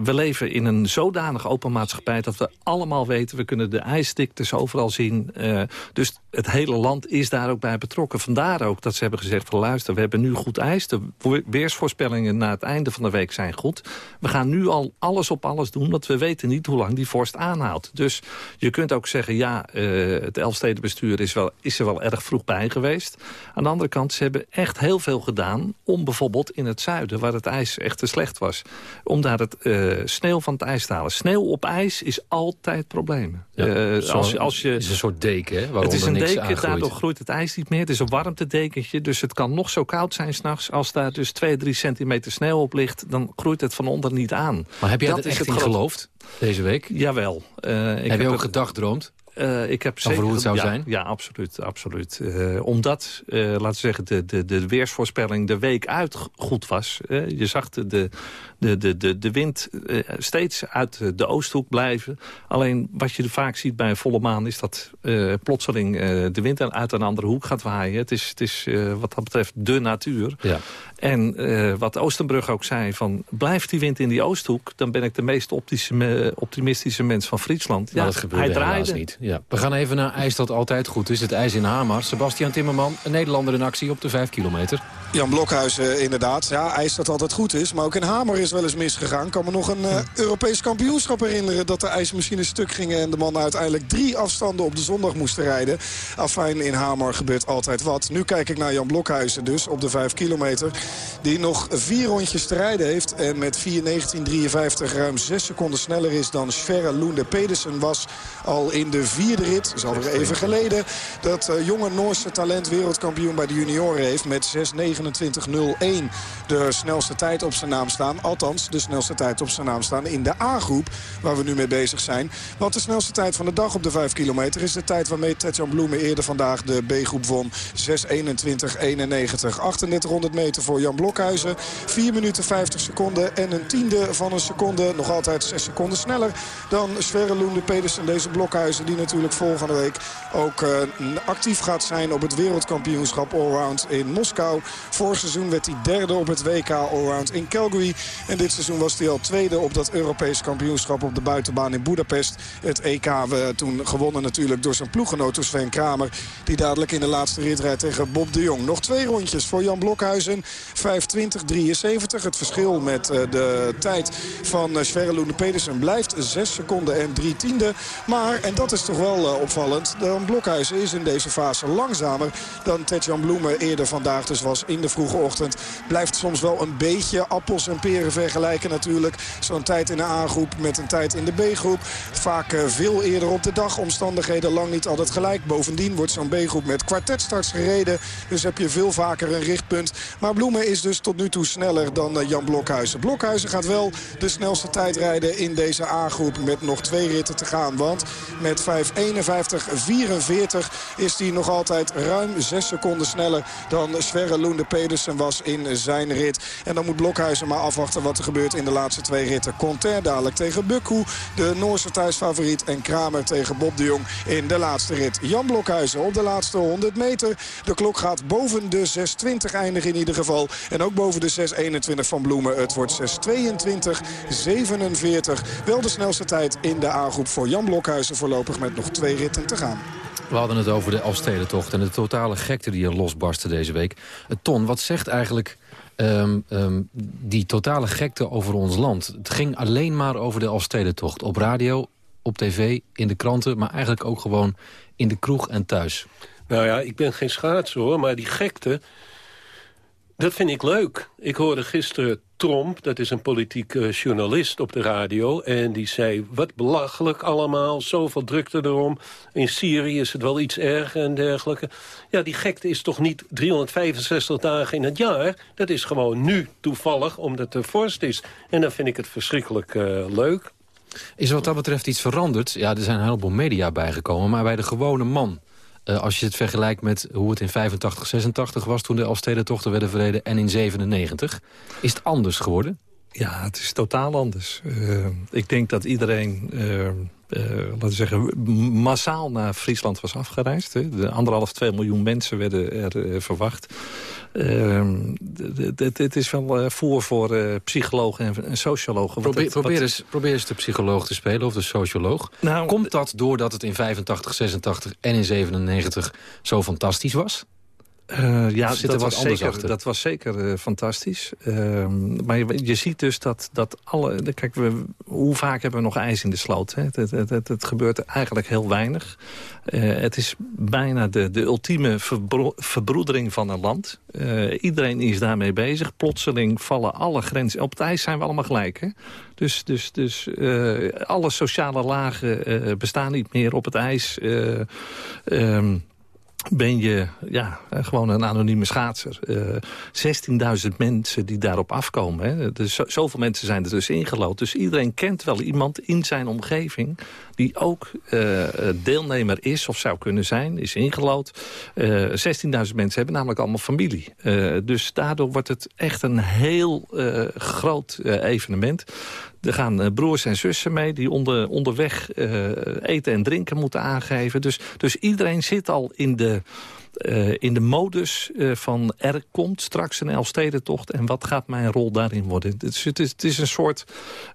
we leven in een zodanig open maatschappij... dat we allemaal weten, we kunnen de ijsdiktes overal zien. Eh, dus het hele land is daar ook bij betrokken. Vandaar ook dat ze hebben gezegd luister, we hebben nu goed ijs. De weersvoorspellingen na het einde van de week zijn goed. We gaan nu al alles op alles doen, want we weten niet hoe lang die vorst aanhoudt. Dus je kunt ook zeggen, ja, eh, het Elfstedenbestuur is, wel, is er wel erg vroeg bij geweest. Aan de andere kant, ze hebben echt heel veel gedaan... om bijvoorbeeld in het zuiden, waar het ijs echt te slecht was... om daar het eh, sneeuw van het ijs te halen. Sneeuw op ijs is altijd problemen. Ja, zo- als je, als je, het is een soort deken, hè, het is een deken, aangroeit. daardoor groeit het ijs niet meer. Het is een warmtedekentje, dus het kan nog zo koud zijn s'nachts. Als daar dus 2, 3 centimeter sneeuw op ligt... dan groeit het van onder niet aan. Maar heb jij Dat echt in geloofd deze week? Jawel. Eh, ik heb je ook het- gedagdroomd? Eh, ik heb Over zeker, hoe het zou ja, zijn? Ja, absoluut. absoluut. Eh, omdat, eh, laten we zeggen, de, de, de weersvoorspelling de week uit goed was. Je zag de, de, de, de, de, wind steeds uit de oosthoek blijven. Alleen wat je vaak ziet bij een volle maan... is dat plotseling de wind uit een andere hoek gaat waaien. Het is, het is wat dat betreft de natuur. Ja. En wat Oostenbrug ook zei, van blijft die wind in die oosthoek... dan ben ik de meest optimistische mens van Friesland. Maar dat gebeurde hij draaide, helaas niet. Ja, we gaan even naar ijs dat altijd goed is. Het ijs in Hamar. Sebastian Timmerman, een Nederlander in actie op de 5 kilometer. Jan Blokhuis uh, inderdaad. Ja, ijs dat altijd goed is. Maar ook in Hamer is wel eens misgegaan. Kan me nog een uh, Europees kampioenschap herinneren... dat de ijsmachines stuk gingen en de mannen uiteindelijk drie afstanden op de zondag moesten rijden. Afijn, in Hamer gebeurt altijd wat. Nu kijk ik naar Jan Blokhuizen dus op de 5 kilometer. Die nog vier rondjes te rijden heeft. En met 4.19.53 ruim 6 seconden sneller is dan Sverre Loende Pedersen was al in de vierde rit. Dat is alweer even geleden. Dat uh, jonge Noorse talent wereldkampioen bij de junioren heeft met 6.29.01 de snelste tijd op zijn naam staan. Althans, de snelste tijd op zijn naam staan in de A-groep waar we nu mee bezig zijn. Want de snelste tijd van de dag op de 5 kilometer is de tijd waarmee Tetjan Bloemen eerder vandaag de B-groep won. 6.21.91. 3800 meter voor Jan Blokhuizen. 4 minuten 50 seconden en een tiende van een seconde. Nog altijd 6 seconden sneller dan Sverre Loende Pedersen. Deze Blokhuizen die natuurlijk volgende week ook uh, actief gaat zijn op het wereldkampioenschap allround in Moskou. Vorig seizoen werd hij derde op het WK allround in Calgary. En dit seizoen was hij al tweede op dat Europees kampioenschap op de buitenbaan in Budapest. Het EK we toen gewonnen natuurlijk door zijn ploeggenoot Sven Kramer. Die dadelijk in de laatste rit rijdt tegen Bob de Jong. Nog twee rondjes voor Jan Blokhuizen. 5.20.73. Het verschil met uh, de tijd van Sverre Loene Pedersen blijft 6 seconden en 3 tiende. Maar, en dat is toch wel uh, opvallend, dan Blokhuizen is in deze fase langzamer dan Tetjan Bloemen eerder vandaag dus was in de vroege ochtend. Blijft soms wel een beetje appels en peren vergelijken natuurlijk. Zo'n tijd in de A-groep met een tijd in de B-groep. Vaak uh, veel eerder op de dag. Omstandigheden lang niet altijd gelijk. Bovendien wordt zo'n B-groep met kwartetstarts gereden. Dus heb je veel vaker een richtpunt. Maar Bloemen is dus tot nu toe sneller dan uh, Jan Blokhuizen. Blokhuizen gaat wel de snelste tijd rijden in deze A-groep. Met nog twee ritten te gaan. Want met 5.51.44 is hij nog altijd ruim 6 seconden sneller dan Sverre Loende Pedersen was in zijn rit. En dan moet Blokhuizen maar afwachten wat er gebeurt in de laatste twee ritten. Conter dadelijk tegen Bukku, de Noorse thuisfavoriet. En Kramer tegen Bob de Jong in de laatste rit. Jan Blokhuizen op de laatste 100 meter. De klok gaat boven de 6.20 eindigen in ieder geval. En ook boven de 6.21 van Bloemen. Het wordt 6.22.47. Wel de snelste tijd in de A-groep voor Jan Blokhuizen voorlopig met nog twee ritten te gaan. We hadden het over de Elfstedentocht en de totale gekte die er losbarstte deze week. Ton, wat zegt eigenlijk um, um, die totale gekte over ons land? Het ging alleen maar over de Elfstedentocht. Op radio, op tv, in de kranten, maar eigenlijk ook gewoon in de kroeg en thuis. Nou ja, ik ben geen schaatser hoor, maar die gekte... Dat vind ik leuk. Ik hoorde gisteren Tromp, dat is een politiek uh, journalist op de radio... en die zei, wat belachelijk allemaal, zoveel drukte erom. In Syrië is het wel iets erger en dergelijke. Ja, die gekte is toch niet 365 dagen in het jaar? Dat is gewoon nu toevallig, omdat het vorst is. En dan vind ik het verschrikkelijk uh, leuk. Is wat dat betreft iets veranderd? Ja, er zijn een heleboel media bijgekomen, maar bij de gewone man... Uh, als je het vergelijkt met hoe het in 85, 86 was... toen de Elfstedentochten werden verreden en in 97. Is het anders geworden? Ja, het is totaal anders. Uh, ik denk dat iedereen... Uh, laten we zeggen, massaal naar Friesland was afgereisd. Hè. De anderhalf, twee miljoen mensen werden er uh, verwacht. Het is wel voer voor psychologen en, en sociologen. Probeer, het, probeer, eens, probeer eens de psycholoog te spelen of de socioloog. Nou, Komt dat doordat het in 85, 86 en in 97 zo fantastisch was? Uh, ja, dat was, zeker, dat was zeker uh, fantastisch. Uh, maar je, je, ziet dus dat, dat alle... Kijk, we, hoe vaak hebben we nog ijs in de sloot? Hè? Het, het, het, het gebeurt eigenlijk heel weinig. Uh, het is bijna de, de ultieme verbro verbroedering van een land. iedereen is daarmee bezig. Plotseling vallen alle grenzen... Op het ijs zijn we allemaal gelijk, hè? Dus, dus, dus alle sociale lagen bestaan niet meer op het ijs... Um, ben je ja, gewoon een anonieme schaatser. Uh, 16.000 mensen die daarop afkomen. Hè. Dus zoveel mensen zijn er dus ingelood. Dus iedereen kent wel iemand in zijn omgeving... die ook uh, deelnemer is of zou kunnen zijn, is ingelood. Uh, 16.000 mensen hebben namelijk allemaal familie. Dus daardoor wordt het echt een heel groot evenement. Er gaan uh, broers en zussen mee die onder, onderweg uh, eten en drinken moeten aangeven. Dus, dus iedereen zit al in de eh, in de modus uh, van er komt straks een Elfstedentocht... en wat gaat mijn rol daarin worden? Het is, het is, het is een soort...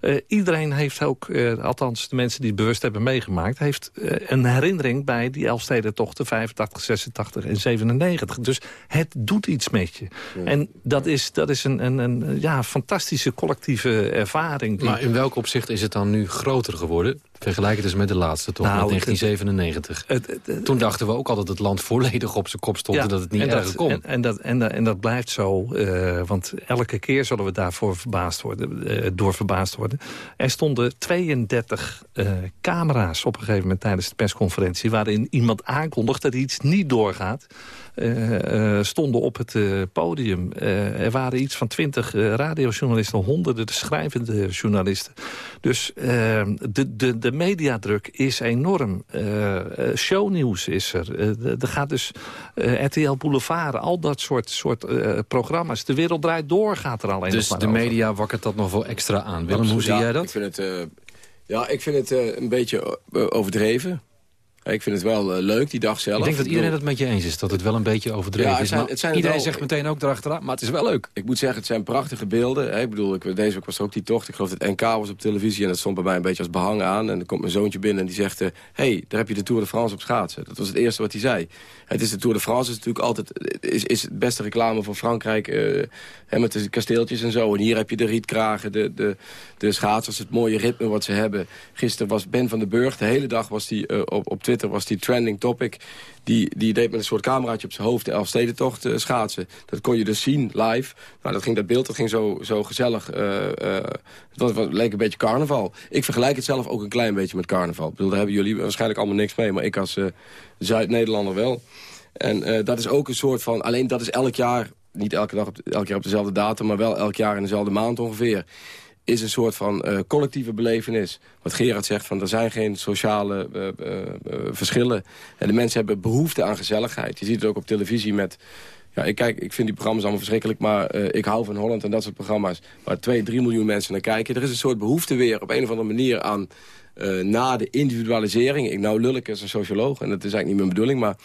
Uh, iedereen heeft ook, althans de mensen die het bewust hebben meegemaakt... heeft een herinnering bij die Elfstedentochten 85, 86 en 97. Dus het doet iets met je. Ja. En dat is, dat is een, een, een ja, fantastische collectieve ervaring. Maar in welk opzicht is het dan nu groter geworden? Vergelijk het eens met de laatste, toch? Nou, met 1997. Het, het, het, Toen dachten we ook al dat het land volledig op zijn kop stond... Ja, en dat het niet erger kon. En, en, dat, en, en dat blijft zo, uh, want elke keer zullen we daarvoor verbaasd worden, uh, door verbaasd worden. Er stonden 32 uh, camera's op een gegeven moment tijdens de persconferentie... waarin iemand aankondigt dat iets niet doorgaat. Uh, uh, stonden op het uh, podium. er waren iets van twintig radiojournalisten, honderden schrijvende journalisten. Dus de, de, de mediadruk is enorm. shownieuws is er. er gaat dus RTL Boulevard, al dat soort, soort programma's. De wereld draait door, gaat er alleen dus nog maar de media wakkert dat nog wel extra aan. Willem, hoe zie jij dat? Ik vind het, ja, ik vind het een beetje overdreven. Ik vind het wel uh, leuk, die dag zelf. Ik denk dat iedereen het met je eens is, dat het wel een beetje overdreven ja, het zijn, het zijn is. iedereen zegt meteen ook erachteraan, maar het is wel leuk. Ik moet zeggen, het zijn prachtige beelden. Hè. Ik bedoel, ik, deze week was er ook die tocht. Ik geloof dat NK was op televisie en dat stond bij mij een beetje als behang aan. En dan komt mijn zoontje binnen en die zegt... hé, uh, hey, daar heb je de Tour de France op schaatsen. Dat was het eerste wat hij zei. Het is de Tour de France is natuurlijk altijd is, is het beste reclame voor Frankrijk. Uh, hè, met de kasteeltjes en zo. En hier heb je de rietkragen, de, de, de schaatsers, het mooie ritme wat ze hebben. Gisteren was Ben van den Burg, de hele dag was die, uh, op, op Twitter was die trending topic. Die, die deed met een soort cameraatje op zijn hoofd de Elfstedentocht uh, schaatsen. Dat kon je dus zien live. Nou, dat, ging, dat beeld dat ging zo, zo gezellig. Uh, het, was, leek een beetje carnaval. Ik vergelijk het zelf ook een klein beetje met carnaval. Ik bedoel, daar hebben jullie waarschijnlijk allemaal niks mee. Maar ik als Zuid-Nederlander wel. En dat is ook een soort van... Alleen dat is elk jaar, niet elke dag op, elk jaar op dezelfde datum... maar wel elk jaar in dezelfde maand ongeveer is een soort van uh, collectieve belevenis. Wat Gerard zegt, van er zijn geen sociale uh, uh, verschillen. En de mensen hebben behoefte aan gezelligheid. Je ziet het ook op televisie met... Ja, ik, kijk, ik vind die programma's allemaal verschrikkelijk, maar ik hou van Holland en dat soort programma's... waar 2, 3 miljoen mensen naar kijken. Er is een soort behoefte weer op een of andere manier aan... na de individualisering, ik nou lul ik als een socioloog... en dat is eigenlijk niet mijn bedoeling, maar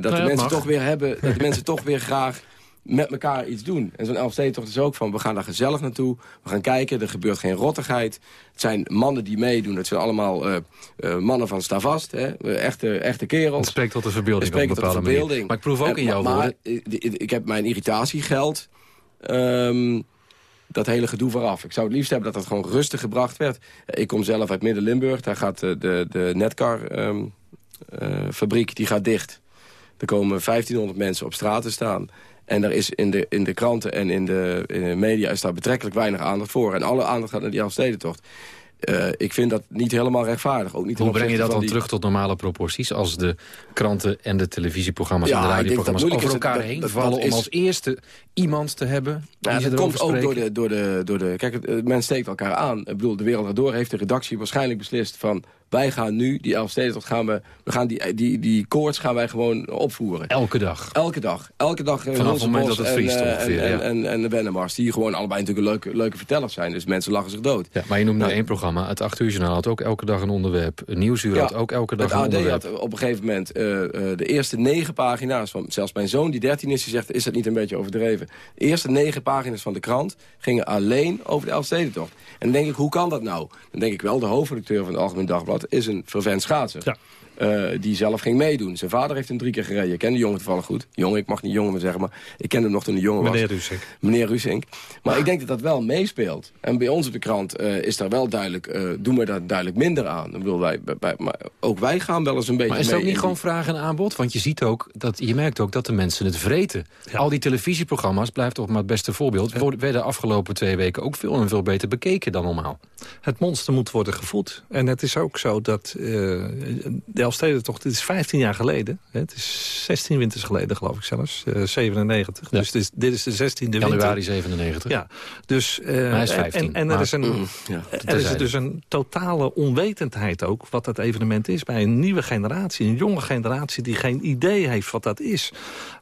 dat, de mensen toch weer hebben, dat de mensen toch weer graag met elkaar iets doen. En zo'n Elfstedentocht is ook van, we gaan daar gezellig naartoe. We gaan kijken, er gebeurt geen rottigheid. Het zijn mannen die meedoen. Het zijn allemaal uh, uh, mannen van Stavast. Hè? Echte, echte kerels. Het spreekt tot de verbeelding op een bepaalde manier. Maar ik proef ook en, in jouw maar, woorden... Maar, ik heb mijn irritatiegeld... Um, dat hele gedoe vooraf. Ik zou het liefst hebben dat dat gewoon rustig gebracht werd. Ik kom zelf uit Midden-Limburg. Daar gaat de, de, de Netcar um, uh, fabriek die gaat dicht. Er komen 1500 mensen op straat te staan. En er is in de, in de kranten en in de, in de media is daar betrekkelijk weinig aandacht voor. En alle aandacht gaat naar die Elfstedentocht. Uh, ik vind dat niet helemaal rechtvaardig. Ook niet Hoe breng je dat dan terug tot normale proporties... als de kranten en de televisieprogramma's ja, en de radioprogramma's over elkaar heen vallen... om als eerste iemand te hebben ja, dat komt ook door de, door, de, door de... Kijk, men steekt elkaar aan. Ik bedoel, de Wereld Door heeft de redactie waarschijnlijk beslist van wij gaan nu die Elfstedentocht gaan we, we gaan die, die, die koorts gaan wij gewoon opvoeren. Elke dag? Elke dag. Elke dag. Vanaf het moment dat het vriest en, ongeveer, en, en, en, de Wennemars, die gewoon allebei natuurlijk leuke, leuke vertellers zijn. Dus mensen lachen zich dood. Ja, maar je noemt nou één programma. Het 8 uur journaal had ook elke dag een onderwerp. Een Nieuwsuur ja, had ook elke dag een onderwerp. had op een gegeven moment uh, uh, de eerste negen pagina's. Van, zelfs mijn zoon die 13 is, die zegt, is dat niet een beetje overdreven? De eerste negen pagina's van de krant gingen alleen over de Elfstedentocht. En dan denk ik, hoe kan dat nou? Dan denk ik wel, de hoofdredacteur van het Algemeen Dagblad is een vervent schaatsen. Ja. Uh, die zelf ging meedoen. Zijn vader heeft hem drie keer gereden. Ik ken de jongen toevallig goed. Jongen, ik mag niet jongen meer zeggen, maar ik ken hem nog toen hij jongen was. Meneer Rusink. Meneer Rusink. Maar ik denk dat dat wel meespeelt. En bij ons op de krant uh, is daar wel duidelijk, uh, doen we daar duidelijk minder aan. Ik bedoel, wij, bij, maar ook wij gaan wel eens een beetje Maar is dat ook niet gewoon vraag en aanbod? Want je ziet ook, dat, je merkt ook dat de mensen het vreten. Ja. Al die televisieprogramma's, blijft toch maar het beste voorbeeld... Ja. werden de afgelopen twee weken ook veel en veel beter bekeken dan normaal. Het monster moet worden gevoed. En het is ook zo dat de Elfstedentocht, dit is 15 jaar geleden. Het is 16 winters geleden, geloof ik zelfs. Uh, 97. Ja. Dus dit is, dit is de 16e winter. Januari 97. Ja. Dus, uh, hij is 15. En, en er, is een, ja, er is dus een totale onwetendheid ook... wat dat evenement is bij een nieuwe generatie. Een jonge generatie die geen idee heeft wat dat is.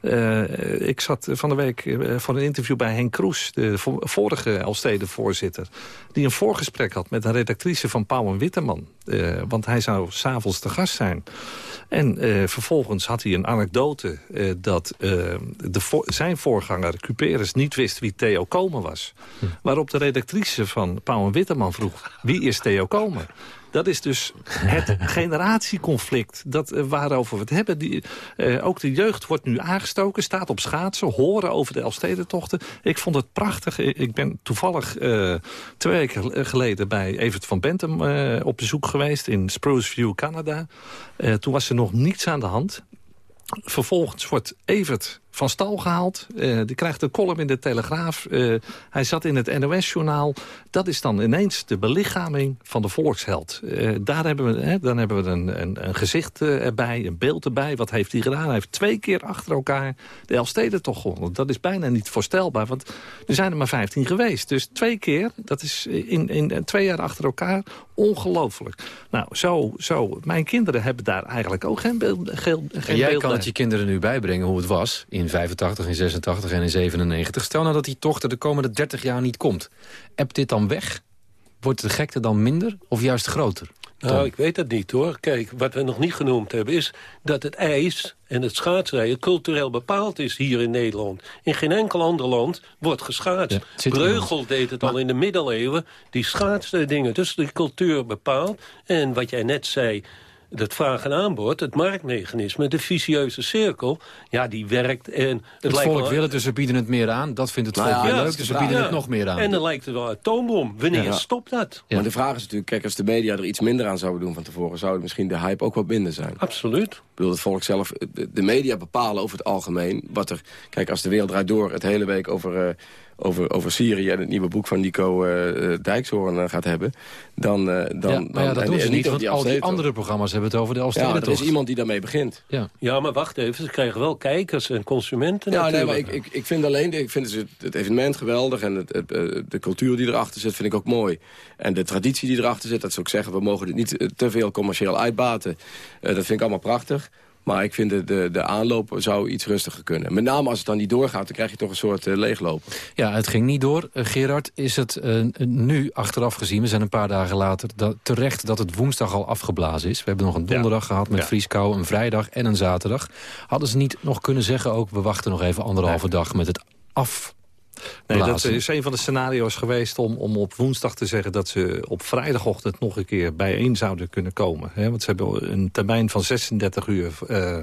Uh, ik zat van de week voor een interview bij Henk Kroes... de vorige Elfstedenvoorzitter... die een voorgesprek had met een redactrice van Pauw en Witteman. want hij zou s'avonds te gast zijn zijn. En uh, vervolgens had hij een anekdote uh, dat uh, de vo zijn voorganger, Cuperus, niet wist wie Theo Komen was. Hm. Waarop de redactrice van Pauw en Witteman vroeg, wie is Theo Komen? Dat is dus het [LAUGHS] generatieconflict dat, uh, waarover we het hebben. Die, uh, ook de jeugd wordt nu aangestoken, staat op schaatsen... horen over de Elfstedentochten. Ik vond het prachtig. Ik ben toevallig uh, twee weken geleden bij Evert van Bentum op bezoek geweest... in Spruce View, Canada. toen was er nog niets aan de hand. Vervolgens wordt Evert van stal gehaald. Uh, die krijgt een column in de Telegraaf. Uh, hij zat in het NOS-journaal. Dat is dan ineens de belichaming van de volksheld. Uh, daar hebben we, hè, dan hebben we een, een, een gezicht erbij, een beeld erbij. Wat heeft hij gedaan? Hij heeft twee keer achter elkaar de Elfsteden toch gewonnen. Dat is bijna niet voorstelbaar, want er zijn er maar 15 geweest. Dus twee keer, dat is in, in twee jaar achter elkaar, ongelooflijk. Nou, zo, zo, mijn kinderen hebben daar eigenlijk ook geen beeld, geen, geen en jij beeld kan het je kinderen nu bijbrengen hoe het was in 85, in 86 en in 97. Stel nou dat die tocht de komende 30 jaar niet komt. Ebt dit dan weg? Wordt de gekte dan minder of juist groter? Tom? Nou, ik weet het niet hoor. Kijk, wat we nog niet genoemd hebben is dat het ijs en het schaatsrijden cultureel bepaald is hier in Nederland. In geen enkel ander land wordt geschaatst. Ja, Breugel deed het maar... al in de middeleeuwen. Die schaatste dingen, dus de cultuur bepaalt. En wat jij net zei, dat vraag en aanbod, het marktmechanisme, de vicieuze cirkel, ja, die werkt. En het, het lijkt volk wel... wil het, dus ze bieden het meer aan. Dat vindt het nou volk ja, heel leuk, dus ze bieden ja. het nog meer aan. En dan lijkt het wel atoombom. Wanneer ja. stopt dat? Maar de vraag is natuurlijk, kijk, als de media er iets minder aan zouden doen van tevoren... zou het misschien de hype ook wat minder zijn. Absoluut. Ik bedoel, het volk zelf, de media bepalen over het algemeen wat er... Kijk, als de wereld draait door het hele week over... Uh, over, over Syrië en het nieuwe boek van Nico uh, Dijkshoorn uh, gaat hebben... dan... Uh, dan, ja, maar ja, dat en, doen ze en niet, want al die andere programma's hebben het over de Elfstedentocht. Ja, er is iemand die daarmee begint. Ja. ja, maar wacht even, ze krijgen wel kijkers en consumenten Ja, nee, maar ik, ik, ik vind alleen, ik vind het, het evenement geweldig... en het, het, de cultuur die erachter zit, vind ik ook mooi. En de traditie die erachter zit, dat ze ook zeggen... we mogen het niet te veel commercieel uitbaten. dat vind ik allemaal prachtig. Maar ik vind de, de, de aanloop zou iets rustiger kunnen. Met name als het dan niet doorgaat, dan krijg je toch een soort uh, leeglopen. Ja, het ging niet door. Uh, Gerard, is het uh, nu achteraf gezien, we zijn een paar dagen later... Dat, terecht dat het woensdag al afgeblazen is? We hebben nog een donderdag ja. gehad met ja. vrieskou, een vrijdag en een zaterdag. Hadden ze niet nog kunnen zeggen ook... we wachten nog even anderhalve nee. dag met het af Nee, dat is een van de scenario's geweest om, om op woensdag te zeggen... dat ze op vrijdagochtend nog een keer bijeen zouden kunnen komen. Hè? Want ze hebben een termijn van 36 uur uh,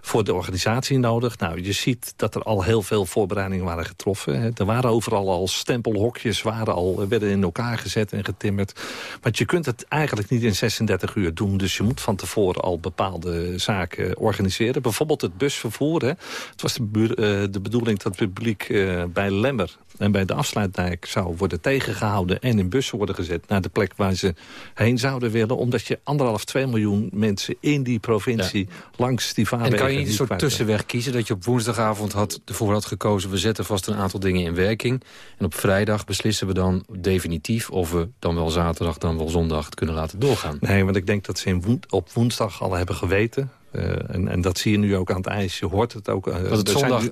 voor de organisatie nodig. Nou, je ziet dat er al heel veel voorbereidingen waren getroffen. Hè? Er waren overal al stempelhokjes, waren al, werden in elkaar gezet en getimmerd. Maar je kunt het eigenlijk niet in 36 uur doen. Dus je moet van tevoren al bepaalde zaken organiseren. Bijvoorbeeld het busvervoer. Hè? Het was de, uh, de bedoeling dat het publiek uh, bij Lemmer en bij de afsluitdijk zou worden tegengehouden... en in bussen worden gezet naar de plek waar ze heen zouden willen... omdat je anderhalf, twee miljoen mensen in die provincie ja. langs die vaarwegen... En kan je niet een soort tussenweg kiezen dat je op woensdagavond had, ervoor had gekozen... we zetten vast een aantal dingen in werking... en op vrijdag beslissen we dan definitief of we dan wel zaterdag... dan wel zondag het kunnen laten doorgaan? Nee, want ik denk dat ze in op woensdag al hebben geweten... Uh, en, en, dat zie je nu ook aan het ijs. Je hoort het ook. Uh, dat het zondag,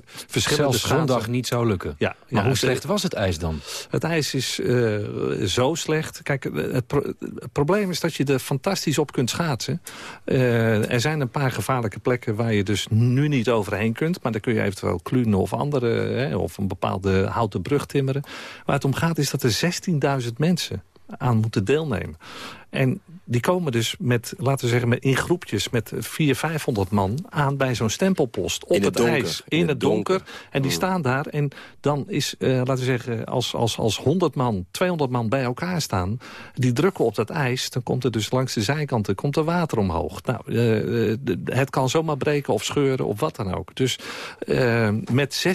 zondag niet zou lukken. Ja, maar ja, hoe slecht was het ijs dan? Het ijs is uh, zo slecht. Kijk, het, pro het, probleem is dat je er fantastisch op kunt schaatsen. er zijn een paar gevaarlijke plekken waar je dus nu niet overheen kunt. Maar dan kun je eventueel klunen of andere, hè, of een bepaalde houten brug timmeren. Waar het om gaat is dat er 16.000 mensen aan moeten deelnemen. En die komen dus met, laten we zeggen, met, in groepjes met 400, 500 man aan bij zo'n stempelpost op in het, het ijs. In, in het donker. donker. En die mm. staan daar. En dan is, uh, laten we zeggen, als, als, als 100 man, 200 man bij elkaar staan... die drukken op dat ijs, dan komt er dus langs de zijkanten komt er water omhoog. Nou, uh, het kan zomaar breken of scheuren of wat dan ook. Dus uh, met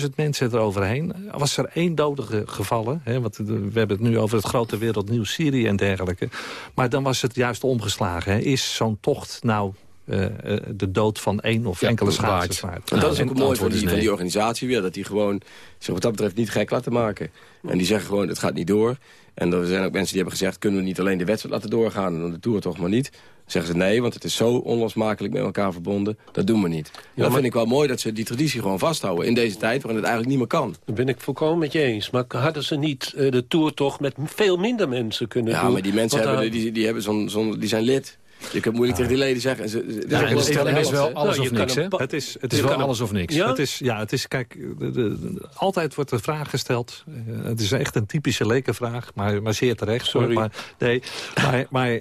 16.000 mensen eroverheen was er één dode gevallen. Hè, want we hebben het nu over het grote wereldnieuws Syrië en dergelijke. Maar dan was het juist omgeslagen. Is zo'n tocht nou uh, uh, de dood van één of ja, enkele schaatsers waard? En dat is ook mooi van die, van die organisatie weer. Dat die gewoon zich wat dat betreft niet gek laten maken. En die zeggen gewoon, het gaat niet door. En er zijn ook mensen die hebben gezegd... kunnen we niet alleen de wedstrijd laten doorgaan en dan de Tour toch maar niet zeggen ze nee, want het is zo onlosmakelijk met elkaar verbonden. Dat doen we niet. Ja, dat maar... vind ik wel mooi dat ze die traditie gewoon vasthouden... in deze tijd waarin het eigenlijk niet meer kan. Dat ben ik volkomen met je eens. Maar hadden ze niet uh, de Tour toch met veel minder mensen kunnen ja, doen? Ja, maar die mensen hebben, die, die, hebben zo'n, zo'n, die zijn lid. Je kunt moeilijk tegen die leden zeggen... Ze, ze- Ja, ze- en de stelling is wel alles of niks, hè? Het is, het is wel alles of niks. Het is, ja, het is, kijk, de, de- de- altijd wordt de vraag gesteld. het is echt een typische lekenvraag, maar, maar zeer terecht. Sorry. Maar, nee, maar, maar eh,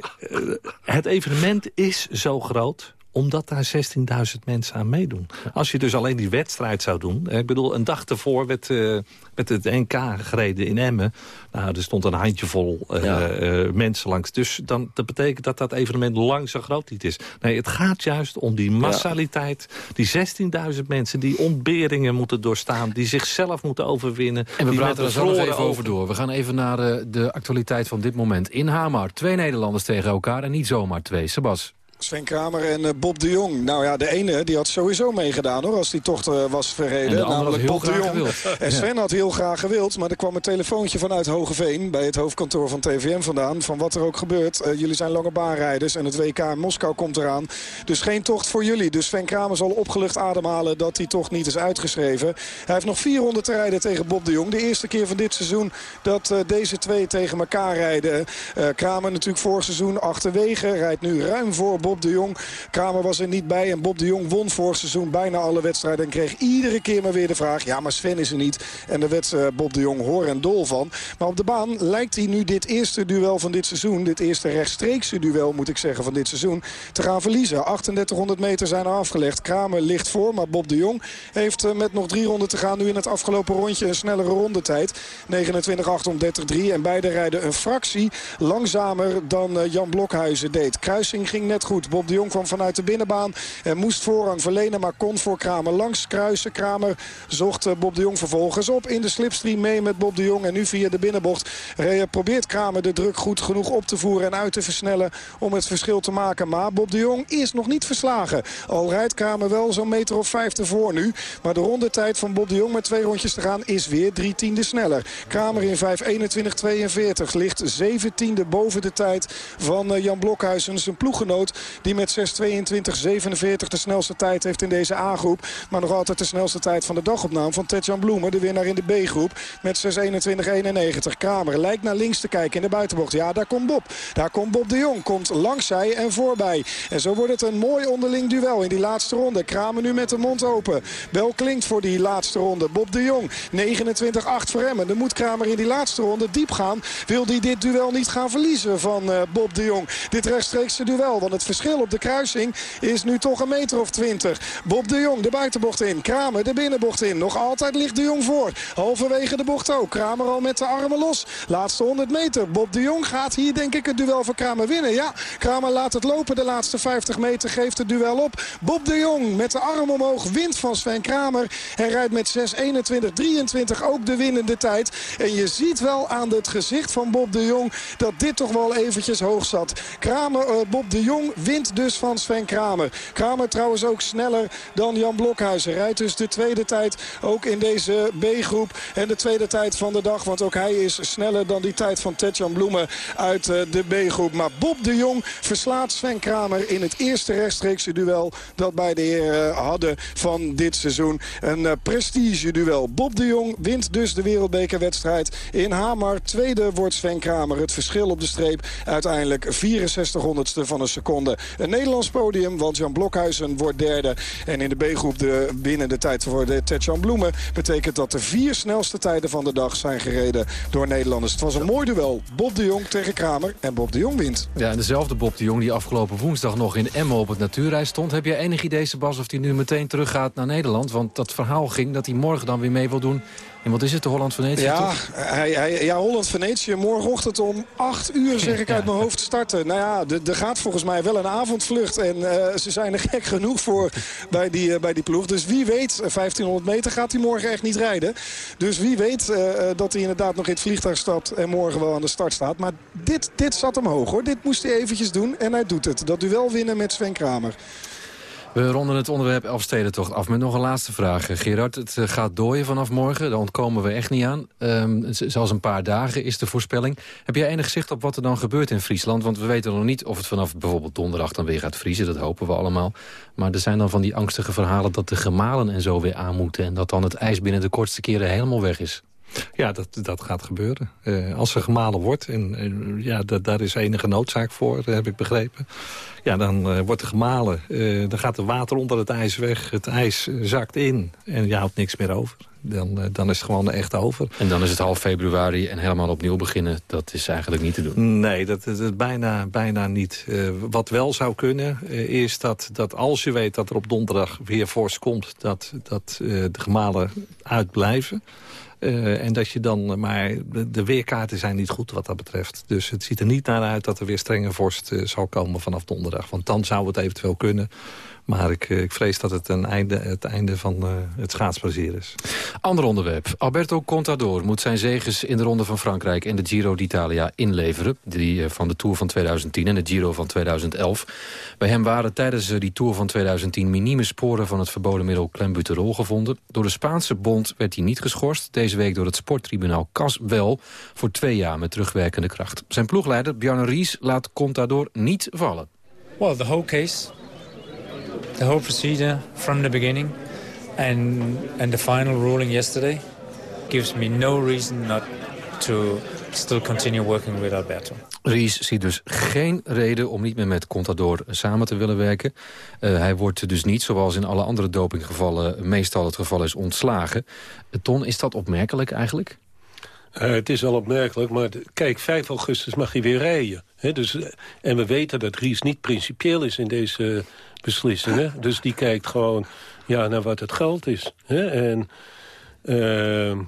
het evenement is zo groot omdat daar 16.000 mensen aan meedoen. Als je dus alleen die wedstrijd zou doen... eh, Ik bedoel, een dag ervoor werd, eh, werd het NK gereden in Emmen. Nou, er stond een handjevol eh, Ja. eh, mensen langs. Dus dan, dat betekent dat dat evenement lang zo groot niet is. Nee, het gaat juist om die massaliteit. Die 16.000 mensen die ontberingen moeten doorstaan. Die zichzelf moeten overwinnen. En we praten er met zo nog even over door. We gaan even naar eh, de actualiteit van dit moment. In Hamar, twee Nederlanders tegen elkaar en niet zomaar twee. Sebas. Sven Kramer en eh, Bob de Jong. Nou ja, de ene die had sowieso meegedaan hoor, als die tocht eh, was verreden. Namelijk Bob de Jong. gewild. En Sven had heel graag gewild, maar er kwam een telefoontje vanuit Hogeveen... bij het hoofdkantoor van TVM vandaan, van wat er ook gebeurt. Eh, jullie zijn lange baanrijders en het WK in Moskou komt eraan. Dus geen tocht voor jullie. Dus Sven Kramer zal opgelucht ademhalen dat die tocht niet is uitgeschreven. Hij heeft nog 400 te rijden tegen Bob de Jong. De eerste keer van dit seizoen dat deze twee tegen elkaar rijden. Kramer natuurlijk vorig seizoen achterwege. Rijdt nu ruim voor Bob de Jong. Kramer was er niet bij en Bob de Jong won vorig seizoen bijna alle wedstrijden. En kreeg iedere keer maar weer de vraag, ja maar Sven is er niet. En daar werd eh, Bob de Jong hoor en dol van. Maar op de baan lijkt hij nu dit eerste duel van dit seizoen... dit eerste rechtstreekse duel moet ik zeggen van dit seizoen... te gaan verliezen. 3800 meter zijn er afgelegd. Kramer ligt voor, maar Bob de Jong heeft eh, met nog drie ronden te gaan... nu in het afgelopen rondje een snellere rondetijd. 29.38.3 en beide rijden een fractie langzamer dan eh, Jan Blokhuizen deed. Kruising ging net goed. Bob de Jong kwam vanuit de binnenbaan en moest voorrang verlenen... maar kon voor Kramer langs kruisen. Kramer zocht eh, Bob de Jong vervolgens op in de slipstream mee met Bob de Jong. En nu via de binnenbocht probeert Kramer de druk goed genoeg op te voeren... en uit te versnellen om het verschil te maken. Maar Bob de Jong is nog niet verslagen. Al rijdt Kramer wel zo'n meter of vijf voor nu. Maar de rondetijd van Bob de Jong met twee rondjes te gaan is weer drie tiende sneller. Kramer in 5.21.42 ligt zeventiende boven de tijd van eh, Jan Blokhuizen. Zijn ploeggenoot die met 6.22.47 de snelste tijd heeft in deze A-groep. Maar nog altijd de snelste tijd van de dagopname van Tetjan Bloemen. De winnaar in de B-groep met 6.21.91. Kramer lijkt naar links te kijken in de buitenbocht. Ja, daar komt Bob. Daar komt Bob de Jong. Komt langs zij en voorbij. En zo wordt het een mooi onderling duel in die laatste ronde. Kramer nu met de mond open. Bel klinkt voor die laatste ronde. Bob de Jong 29-8 voor hem. En dan moet Kramer in die laatste ronde diep gaan. Wil hij dit duel niet gaan verliezen van eh, Bob de Jong. Dit rechtstreekse duel. Want het verschil op de kruising is nu toch een meter of 20. Bob de Jong de buitenbocht in. Kramer de binnenbocht in. Nog altijd ligt de Jong voor. Halverwege de bocht ook. Kramer al met de armen los. Laatste 100 meter. Bob de Jong gaat hier denk ik het duel voor Kramer winnen. Ja, Kramer laat het lopen de laatste 50 meter. Geeft het duel op. Bob de Jong met de arm omhoog wint van Sven Kramer. Hij rijdt met 6.21.23 ook de winnende tijd. En je ziet wel aan het gezicht van Bob de Jong dat dit toch wel eventjes hoog zat. Kramer, eh, Bob de Jong wint dus van Sven Kramer. Kramer trouwens ook sneller dan Jan Blokhuizen. Rijdt dus de tweede tijd ook in deze B-groep. En de tweede tijd van de dag. Want ook hij is sneller dan die tijd van Tetjan Bloemen uit eh, de B-groep. Maar Bob de Jong verslaat Sven Kramer in het eerste rechtstreekse duel dat beide heren hadden van dit seizoen. Een eh, prestige duel. Bob de Jong wint dus de wereldbekerwedstrijd in Hamar. Tweede wordt Sven Kramer. Het verschil op de streep uiteindelijk 64 honderdste van een seconde. Een Nederlands podium, want Jan Blokhuizen wordt derde. En in de B-groep de winnende tijd voor de Tetjan Bloemen... betekent dat de vier snelste tijden van de dag zijn gereden door Nederlanders. Het was een mooi duel. Bob de Jong tegen Kramer en Bob de Jong wint. Ja, en dezelfde Bob de Jong die afgelopen woensdag nog in Emmen op het natuurreis stond. Heb je enig idee, Sebas, of hij nu meteen teruggaat naar Nederland? Want dat verhaal ging dat hij morgen dan weer mee wil doen. En wat is het, de Holland-Venetië? Ja, toch? hij, hij, ja Holland-Venetië. Morgenochtend om 8 uur, zeg ik uit mijn hoofd, starten. Nou ja, er- gaat volgens mij wel een avondvlucht. En eh, ze zijn er gek genoeg voor [LAUGHS] bij die, eh, bij die ploeg. Dus wie weet, eh, 1500 meter gaat hij morgen echt niet rijden. Dus wie weet eh, eh, dat hij inderdaad nog in het vliegtuig stapt... en morgen wel aan de start staat. Maar dit, dit zat hem hoog, hoor. Dit moest hij eventjes doen en hij doet het. Dat duel winnen met Sven Kramer. We ronden het onderwerp Elfstedentocht af met nog een laatste vraag. Gerard, het eh, gaat dooien vanaf morgen. Daar ontkomen we echt niet aan. Z- zelfs een paar dagen is de voorspelling. Heb jij enig zicht op wat er dan gebeurt in Friesland? Want we weten nog niet of het vanaf bijvoorbeeld donderdag dan weer gaat vriezen. Dat hopen we allemaal. Maar er zijn dan van die angstige verhalen dat de gemalen en zo weer aan moeten. En dat dan het ijs binnen de kortste keren helemaal weg is. Ja, dat, dat gaat gebeuren. Uh, als er gemalen wordt, en uh, ja, daar is enige noodzaak voor, heb ik begrepen. Ja, dan uh, wordt er gemalen. dan gaat er water onder het ijs weg. Het ijs zakt in en je houdt niks meer over. Dan, dan is het gewoon echt over. En dan is het half februari en helemaal opnieuw beginnen. Dat is eigenlijk niet te doen. Nee, dat is bijna, bijna niet. wat wel zou kunnen, is dat, dat als je weet dat er op donderdag weer vorst komt... dat, dat de gemalen uitblijven... Uh, en dat je dan, maar de, weerkaarten zijn niet goed wat dat betreft. Dus het ziet er niet naar uit dat er weer strenge vorst uh, zal komen vanaf donderdag. Want dan zou het eventueel kunnen. Maar ik, eh, ik vrees dat het een einde, het einde van uh, het schaatsplezier is. Ander onderwerp. Alberto Contador moet zijn zegens in de Ronde van Frankrijk... en de Giro d'Italia inleveren. Die van de Tour van 2010 en de Giro van 2011. Bij hem waren tijdens die Tour van 2010... minieme sporen van het verboden middel clenbuterol gevonden. Door de Spaanse bond werd hij niet geschorst. Deze week door het sporttribunaal CAS wel. Voor twee jaar met terugwerkende kracht. Zijn ploegleider Bjarne Ries laat Contador niet vallen. Well, the whole case the whole procedure from the beginning and and the final ruling yesterday gives me no reason not to still continue working with Alberto. Ries ziet dus geen reden om niet meer met Contador samen te willen werken. Uh, hij wordt dus niet, zoals in alle andere dopinggevallen... meestal het geval is ontslagen. Ton, is dat opmerkelijk eigenlijk? Uh, het is wel opmerkelijk, maar kijk, 5 augustus mag hij weer rijden. Dus, en we weten dat Ries niet principieel is in deze beslissingen. Dus die kijkt gewoon ja, naar wat het geld is. Hè? En uh,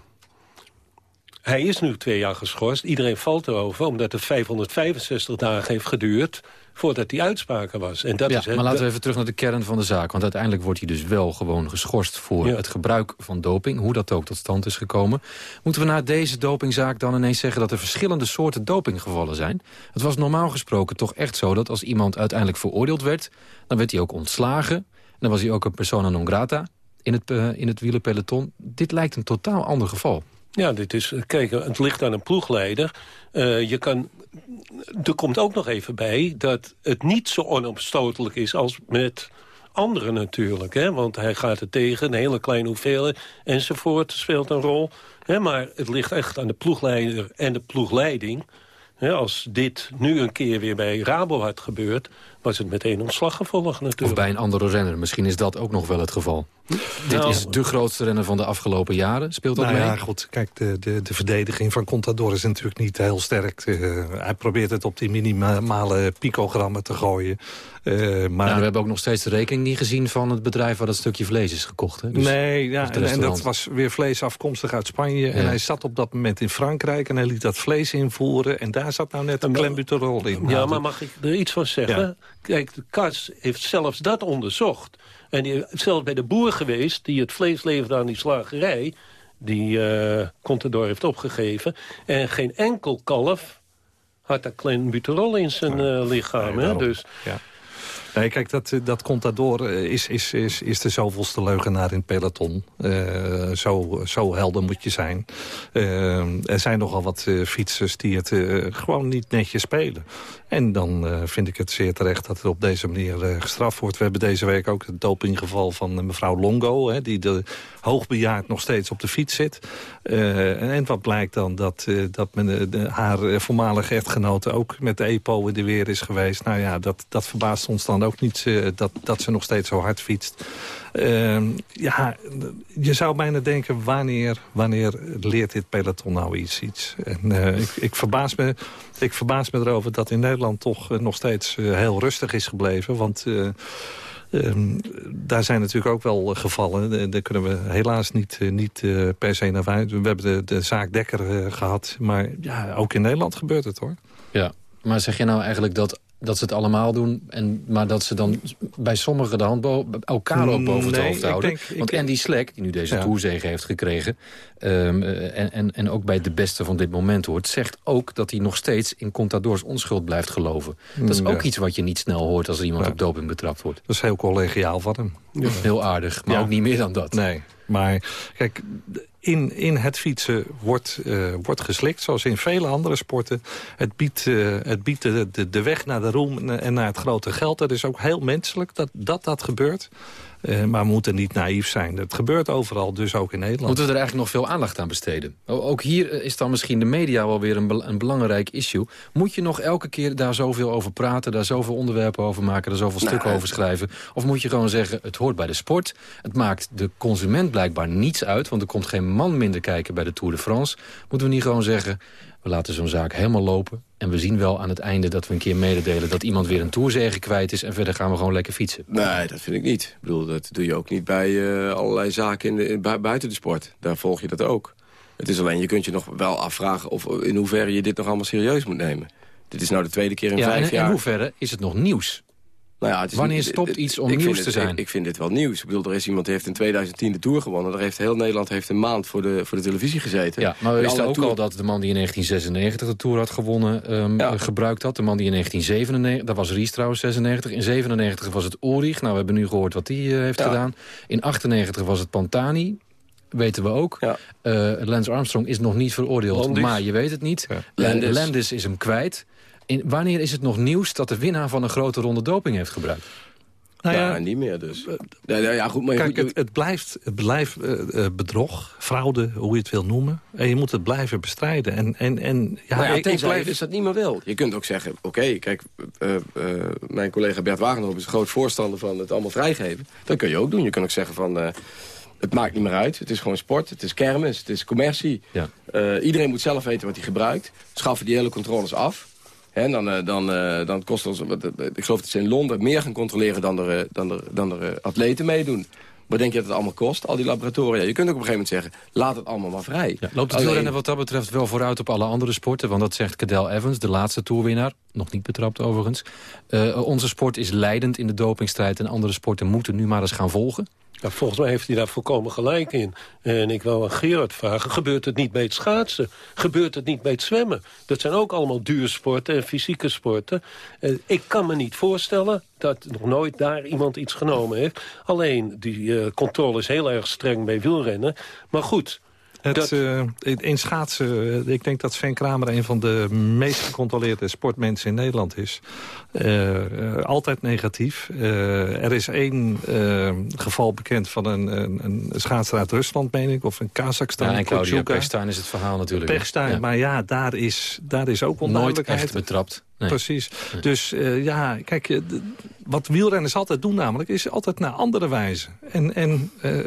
hij is nu twee jaar geschorst. Iedereen valt erover, omdat het 565 dagen heeft geduurd voordat die uitspraken was. En dat ja, is, maar laten we even terug naar de kern van de zaak. Want uiteindelijk wordt hij dus wel gewoon geschorst voor het gebruik van doping. Hoe dat ook tot stand is gekomen. Moeten we na deze dopingzaak dan ineens zeggen dat er verschillende soorten dopinggevallen zijn? Het was normaal gesproken toch echt zo dat als iemand uiteindelijk veroordeeld werd... dan werd hij ook ontslagen. En dan was hij ook een persona non grata in het, uh, in het wielerpeloton. Dit lijkt een totaal ander geval. Ja, dit is, kijk, het ligt aan een ploegleider. Uh, je kan, er komt ook nog even bij dat het niet zo onomstotelijk is als met anderen natuurlijk. Hè? Want hij gaat er tegen, een hele kleine hoeveelheid enzovoort speelt een rol. Hè? Maar het ligt echt aan de ploegleider en de ploegleiding. Hè? Als dit nu een keer weer bij Rabo had gebeurd was het meteen ontslaggevolg natuurlijk. Of bij een andere renner. Misschien is dat ook nog wel het geval. Dit nou, is de grootste renner van de afgelopen jaren. Speelt dat nou mee? Ja, goed. Kijk, de, de, de verdediging van Contador is natuurlijk niet heel sterk. Uh, hij probeert het op die minimale picogrammen te gooien. Uh, maar nou, we hebben ook nog steeds de rekening niet gezien van het bedrijf... waar dat stukje vlees is gekocht. Hè? Dus nee, ja, en, en, dat was weer vlees afkomstig uit Spanje. Ja. En hij zat op dat moment in Frankrijk en hij liet dat vlees invoeren. En daar zat nou net een klembuterol in. Ja, maar mag ik er iets van zeggen? Ja. Kijk, de KAS heeft zelfs dat onderzocht. En die is zelfs bij de boer geweest die het vlees leverde aan die slagerij... die uh, Contador heeft opgegeven. En geen enkel kalf had dat klein buterol in zijn uh, lichaam. hè? Dus, ja. Nee, kijk, dat, dat Contador is, is, is, is de zoveelste leugenaar in het peloton. Zo, zo helder moet je zijn. Er zijn nogal wat fietsers die het gewoon niet netjes spelen. En dan vind ik het zeer terecht dat het op deze manier gestraft wordt. We hebben deze week ook het dopinggeval van mevrouw Longo... Hè, die de hoogbejaard nog steeds op de fiets zit. en wat blijkt dan? Dat, dat men, de, haar voormalige echtgenote ook met de EPO in de weer is geweest. Nou ja, dat, dat verbaast ons dan ook niet dat, dat ze nog steeds zo hard fietst. Uh, ja, je zou bijna denken, wanneer, wanneer leert dit peloton nou iets? iets? En, ik, ik, verbaas me, ik verbaas me erover dat in Nederland toch nog steeds heel rustig is gebleven. Want... Um, daar zijn natuurlijk ook wel gevallen. Daar kunnen we helaas niet, niet uh, per se naar buiten. We hebben de, de zaak Dekker gehad. Maar ja, ook in Nederland gebeurt het hoor. Ja, maar zeg je nou eigenlijk dat dat ze het allemaal doen, en, maar dat ze dan bij sommigen de hand elkaar ook boven het nee, hoofd houden. Denk, Want Andy Slek, die nu deze ja. toerzege heeft gekregen... Um, en, en, en ook bij de beste van dit moment hoort... zegt ook dat hij nog steeds in Contadors onschuld blijft geloven. Dat is ook ja. iets wat je niet snel hoort als er iemand ja. op doping betrapt wordt. Dat is heel collegiaal van hem. Heel aardig, maar ook niet meer dan dat. Nee, maar kijk, in, in het fietsen wordt, uh, wordt geslikt, zoals in vele andere sporten. Het biedt, uh, het biedt de, de, de weg naar de roem en naar het grote geld. Dat is ook heel menselijk dat dat, dat gebeurt. Uh, maar we moeten niet naïef zijn. Het gebeurt overal, dus ook in Nederland. Moeten we er eigenlijk nog veel aandacht aan besteden? Ook hier is dan misschien de media wel weer een, een belangrijk issue. Moet je nog elke keer daar zoveel over praten... daar zoveel onderwerpen over maken, daar zoveel stukken nou, over schrijven? Of moet je gewoon zeggen, het hoort bij de sport. Het maakt de consument blijkbaar niets uit... want er komt geen man minder kijken bij de Tour de France. Moeten we niet gewoon zeggen... We laten zo'n zaak helemaal lopen. En we zien wel aan het einde dat we een keer mededelen... dat iemand weer een toerzege kwijt is. En verder gaan we gewoon lekker fietsen. Nee, dat vind ik niet. Ik bedoel, dat doe je ook niet bij uh, allerlei zaken in de, in, buiten de sport. Daar volg je dat ook. Het is alleen, je kunt je nog wel afvragen... of in hoeverre je dit nog allemaal serieus moet nemen. Dit is nou de tweede keer in ja, vijf en, jaar. in hoeverre is het nog nieuws? Nou ja, het is Wanneer niet, stopt iets om nieuws te zijn? Ik, ik, vind dit wel nieuws. Ik bedoel, er is iemand die heeft in 2010 de Tour gewonnen. Er heeft heel Nederland heeft een maand voor de, voor de televisie gezeten. Ja, maar we wisten ook al dat de man die in 1996 de Tour had gewonnen... Um, ja. gebruikt had. De man die in 1997, dat was Ries trouwens, 96. In 97 was het Ulrich. Nou, we hebben nu gehoord wat die uh, heeft ja. gedaan. In 98 was het Pantani weten we ook. Ja. Uh, Lance Armstrong is nog niet veroordeeld, Landis. maar je weet het niet. Ja. Landis. Landis is hem kwijt. In, wanneer is het nog nieuws dat de winnaar van een grote ronde doping heeft gebruikt? Nou ja, niet meer dus. Ja, ja, goed, maar Kijk, het, het, blijft, het blijft uh, bedrog, fraude, hoe je het wil noemen. En je moet het blijven bestrijden. En, en, en, ja, nou ja, ik, ik blijf... is dat niet meer wil. Je kunt ook zeggen, oké, okay, kijk, uh, uh, mijn collega Bert Wagenhoop is een groot voorstander van het allemaal vrijgeven. Dat kun je ook doen. Je kunt ook zeggen van, het maakt niet meer uit. Het is gewoon sport, het is kermis, het is commercie. Ja. iedereen moet zelf weten wat hij gebruikt. Schaffen die hele controles af. En dan, uh, dan, uh, dan kost ons, ik geloof dat ze in Londen meer gaan controleren dan er, dan er, dan er atleten meedoen. Wat denk je dat het allemaal kost, al die laboratoria? Je kunt ook op een gegeven moment zeggen, laat het allemaal maar vrij. Ja, loopt het wielrennen wat dat betreft wel vooruit op alle andere sporten? Want dat zegt Cadel Evans, de laatste toerwinnaar. Nog niet betrapt overigens. Uh, onze sport is leidend in de dopingstrijd... en andere sporten moeten nu maar eens gaan volgen. Volgens mij heeft hij daar volkomen gelijk in. En ik wil aan Gerard vragen, gebeurt het niet bij het schaatsen? Gebeurt het niet bij het zwemmen? Dat zijn ook allemaal duursporten en fysieke sporten. En ik kan me niet voorstellen dat nog nooit daar iemand iets genomen heeft. Alleen, die uh, controle is heel erg streng bij wielrennen. Maar goed... Het, dat... uh, in schaatsen, ik denk dat Sven Kramer een van de meest gecontroleerde sportmensen in Nederland is. Uh, uh, altijd negatief. er is één geval bekend van een, een, een schaatser uit Rusland, meen ik, of een Kazachstan. Ja, en Claudia Pechstein is het verhaal natuurlijk. Pechstein, ja. maar ja, daar is, daar is ook onduidelijkheid. Nooit echt betrapt. Nee. Precies. Nee. Dus uh, ja, kijk, uh, wat wielrenners altijd doen namelijk... is altijd naar andere wijze. En, en uh,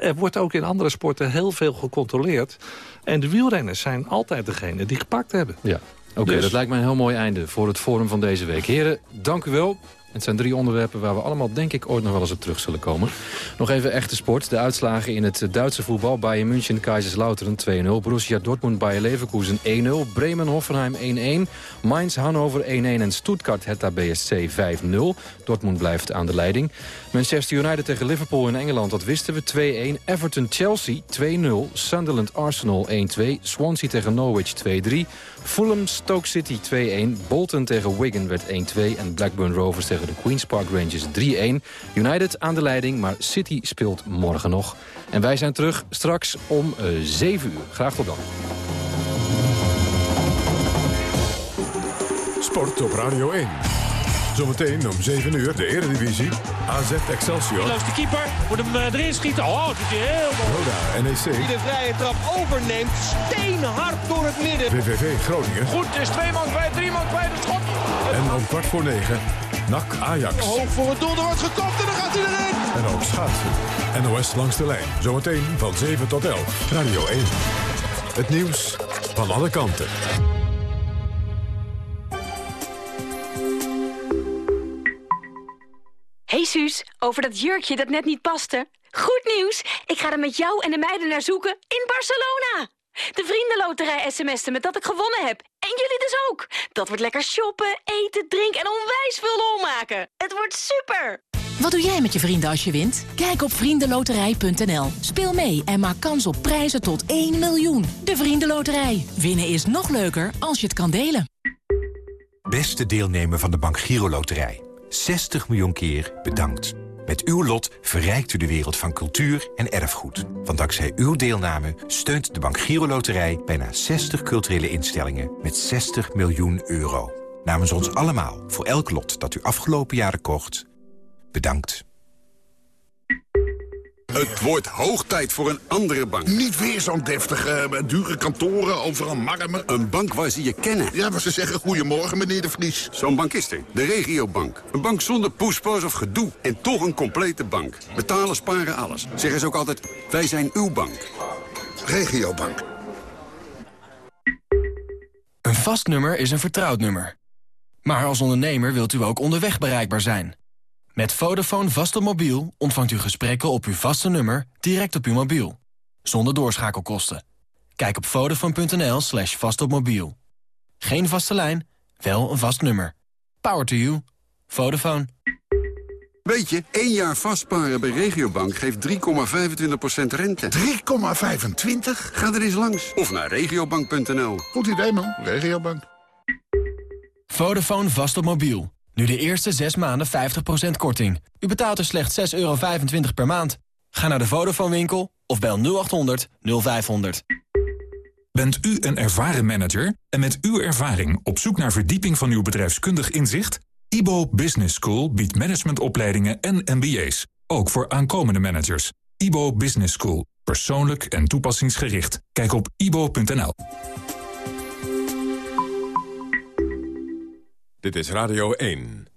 er wordt ook in andere sporten heel veel gecontroleerd. En de wielrenners zijn altijd degene die gepakt hebben. Ja, oké, okay, dus... dat lijkt mij een heel mooi einde voor het forum van deze week. Heren, dank u wel. Het zijn drie onderwerpen waar we allemaal, denk ik, ooit nog wel eens op terug zullen komen. Nog even echte sport. De uitslagen in het Duitse voetbal. Bayern München, Kaiserslautern 2-0. Borussia Dortmund, Bayer Leverkusen 1-0. Bremen, Hoffenheim 1-1. Mainz, Hannover 1-1. En Stuttgart, Hertha BSC 5-0. Dortmund blijft aan de leiding. Manchester United tegen Liverpool in Engeland, dat wisten we 2-1. Everton, Chelsea 2-0. Sunderland, Arsenal 1-2. Swansea tegen Norwich 2-3. Fulham, Stoke City 2-1. Bolton tegen Wigan werd 1-2. En Blackburn Rovers tegen de Queen's Park Rangers 3-1. United aan de leiding, maar City speelt morgen nog. En wij zijn terug straks om uh, 7 uur. Graag tot dan. Sport op Radio 1. Zometeen om 7 uur de Eredivisie. AZ Excelsior. Loopt de keeper. Moet hem uh, erin schieten. Oh, dat is heel mooi. Roda NEC. Die de vrije trap overneemt. Steenhard door het midden. VVV Groningen. Goed, is twee man kwijt, drie man kwijt. Het schot. En om kwart voor negen. NAC Ajax. Hoog voor het doel, er wordt gekopt en dan gaat hij erin. En ook schaatsen. NOS langs de lijn. Zometeen van 7 tot 11. Radio 1. Het nieuws van alle kanten. Hey Suus, over dat jurkje dat net niet paste. Goed nieuws, ik ga er met jou en de meiden naar zoeken in Barcelona. De vriendenloterij sms'te met dat ik gewonnen heb. En jullie dus ook. Dat wordt lekker shoppen, eten, drinken en onwijs veel lol maken. Het wordt super. Wat doe jij met je vrienden als je wint? Kijk op vriendenloterij.nl. Speel mee en maak kans op prijzen tot 1 miljoen. De Vriendenloterij. Winnen is nog leuker als je het kan delen. Beste deelnemer van de Bank Giro Loterij. 60 miljoen keer bedankt. Met uw lot verrijkt u de wereld van cultuur en erfgoed. Want dankzij uw deelname steunt de Bank Giro Loterij... bijna 60 culturele instellingen met 60 miljoen euro. Namens ons allemaal, voor elk lot dat u afgelopen jaren kocht, bedankt. Het wordt hoog tijd voor een andere bank. Niet weer zo'n deftige, uh, dure kantoren, overal marmer. Een bank waar ze je kennen. Ja, waar ze zeggen goedemorgen, meneer de Vries. Zo'n bank is er. De regiobank. Een bank zonder poespas of gedoe. En toch een complete bank. Betalen, sparen, alles. Zeggen ze ook altijd, wij zijn uw bank. Regiobank. Een vast nummer is een vertrouwd nummer. Maar als ondernemer wilt u ook onderweg bereikbaar zijn. Met Vodafone vast op mobiel ontvangt u gesprekken op uw vaste nummer direct op uw mobiel. Zonder doorschakelkosten. Kijk op vodafone.nl slash vastopmobiel. Geen vaste lijn, wel een vast nummer. Power to you. Vodafone. Weet je, één jaar vastparen bij Regiobank geeft 3,25% rente. 3,25? Ga er eens langs. Of naar regiobank.nl. Goed idee, man. Regiobank. Vodafone vast op mobiel. Nu de eerste 6 maanden 50% korting. U betaalt er slechts 6,25 euro per maand. Ga naar de Vodafone winkel of bel 0800 0500. Bent u een ervaren manager en met uw ervaring op zoek naar verdieping van uw bedrijfskundig inzicht? IBO Business School biedt managementopleidingen en MBA's, ook voor aankomende managers. IBO Business School, persoonlijk en toepassingsgericht. Kijk op ibo.nl. Dit is Radio 1.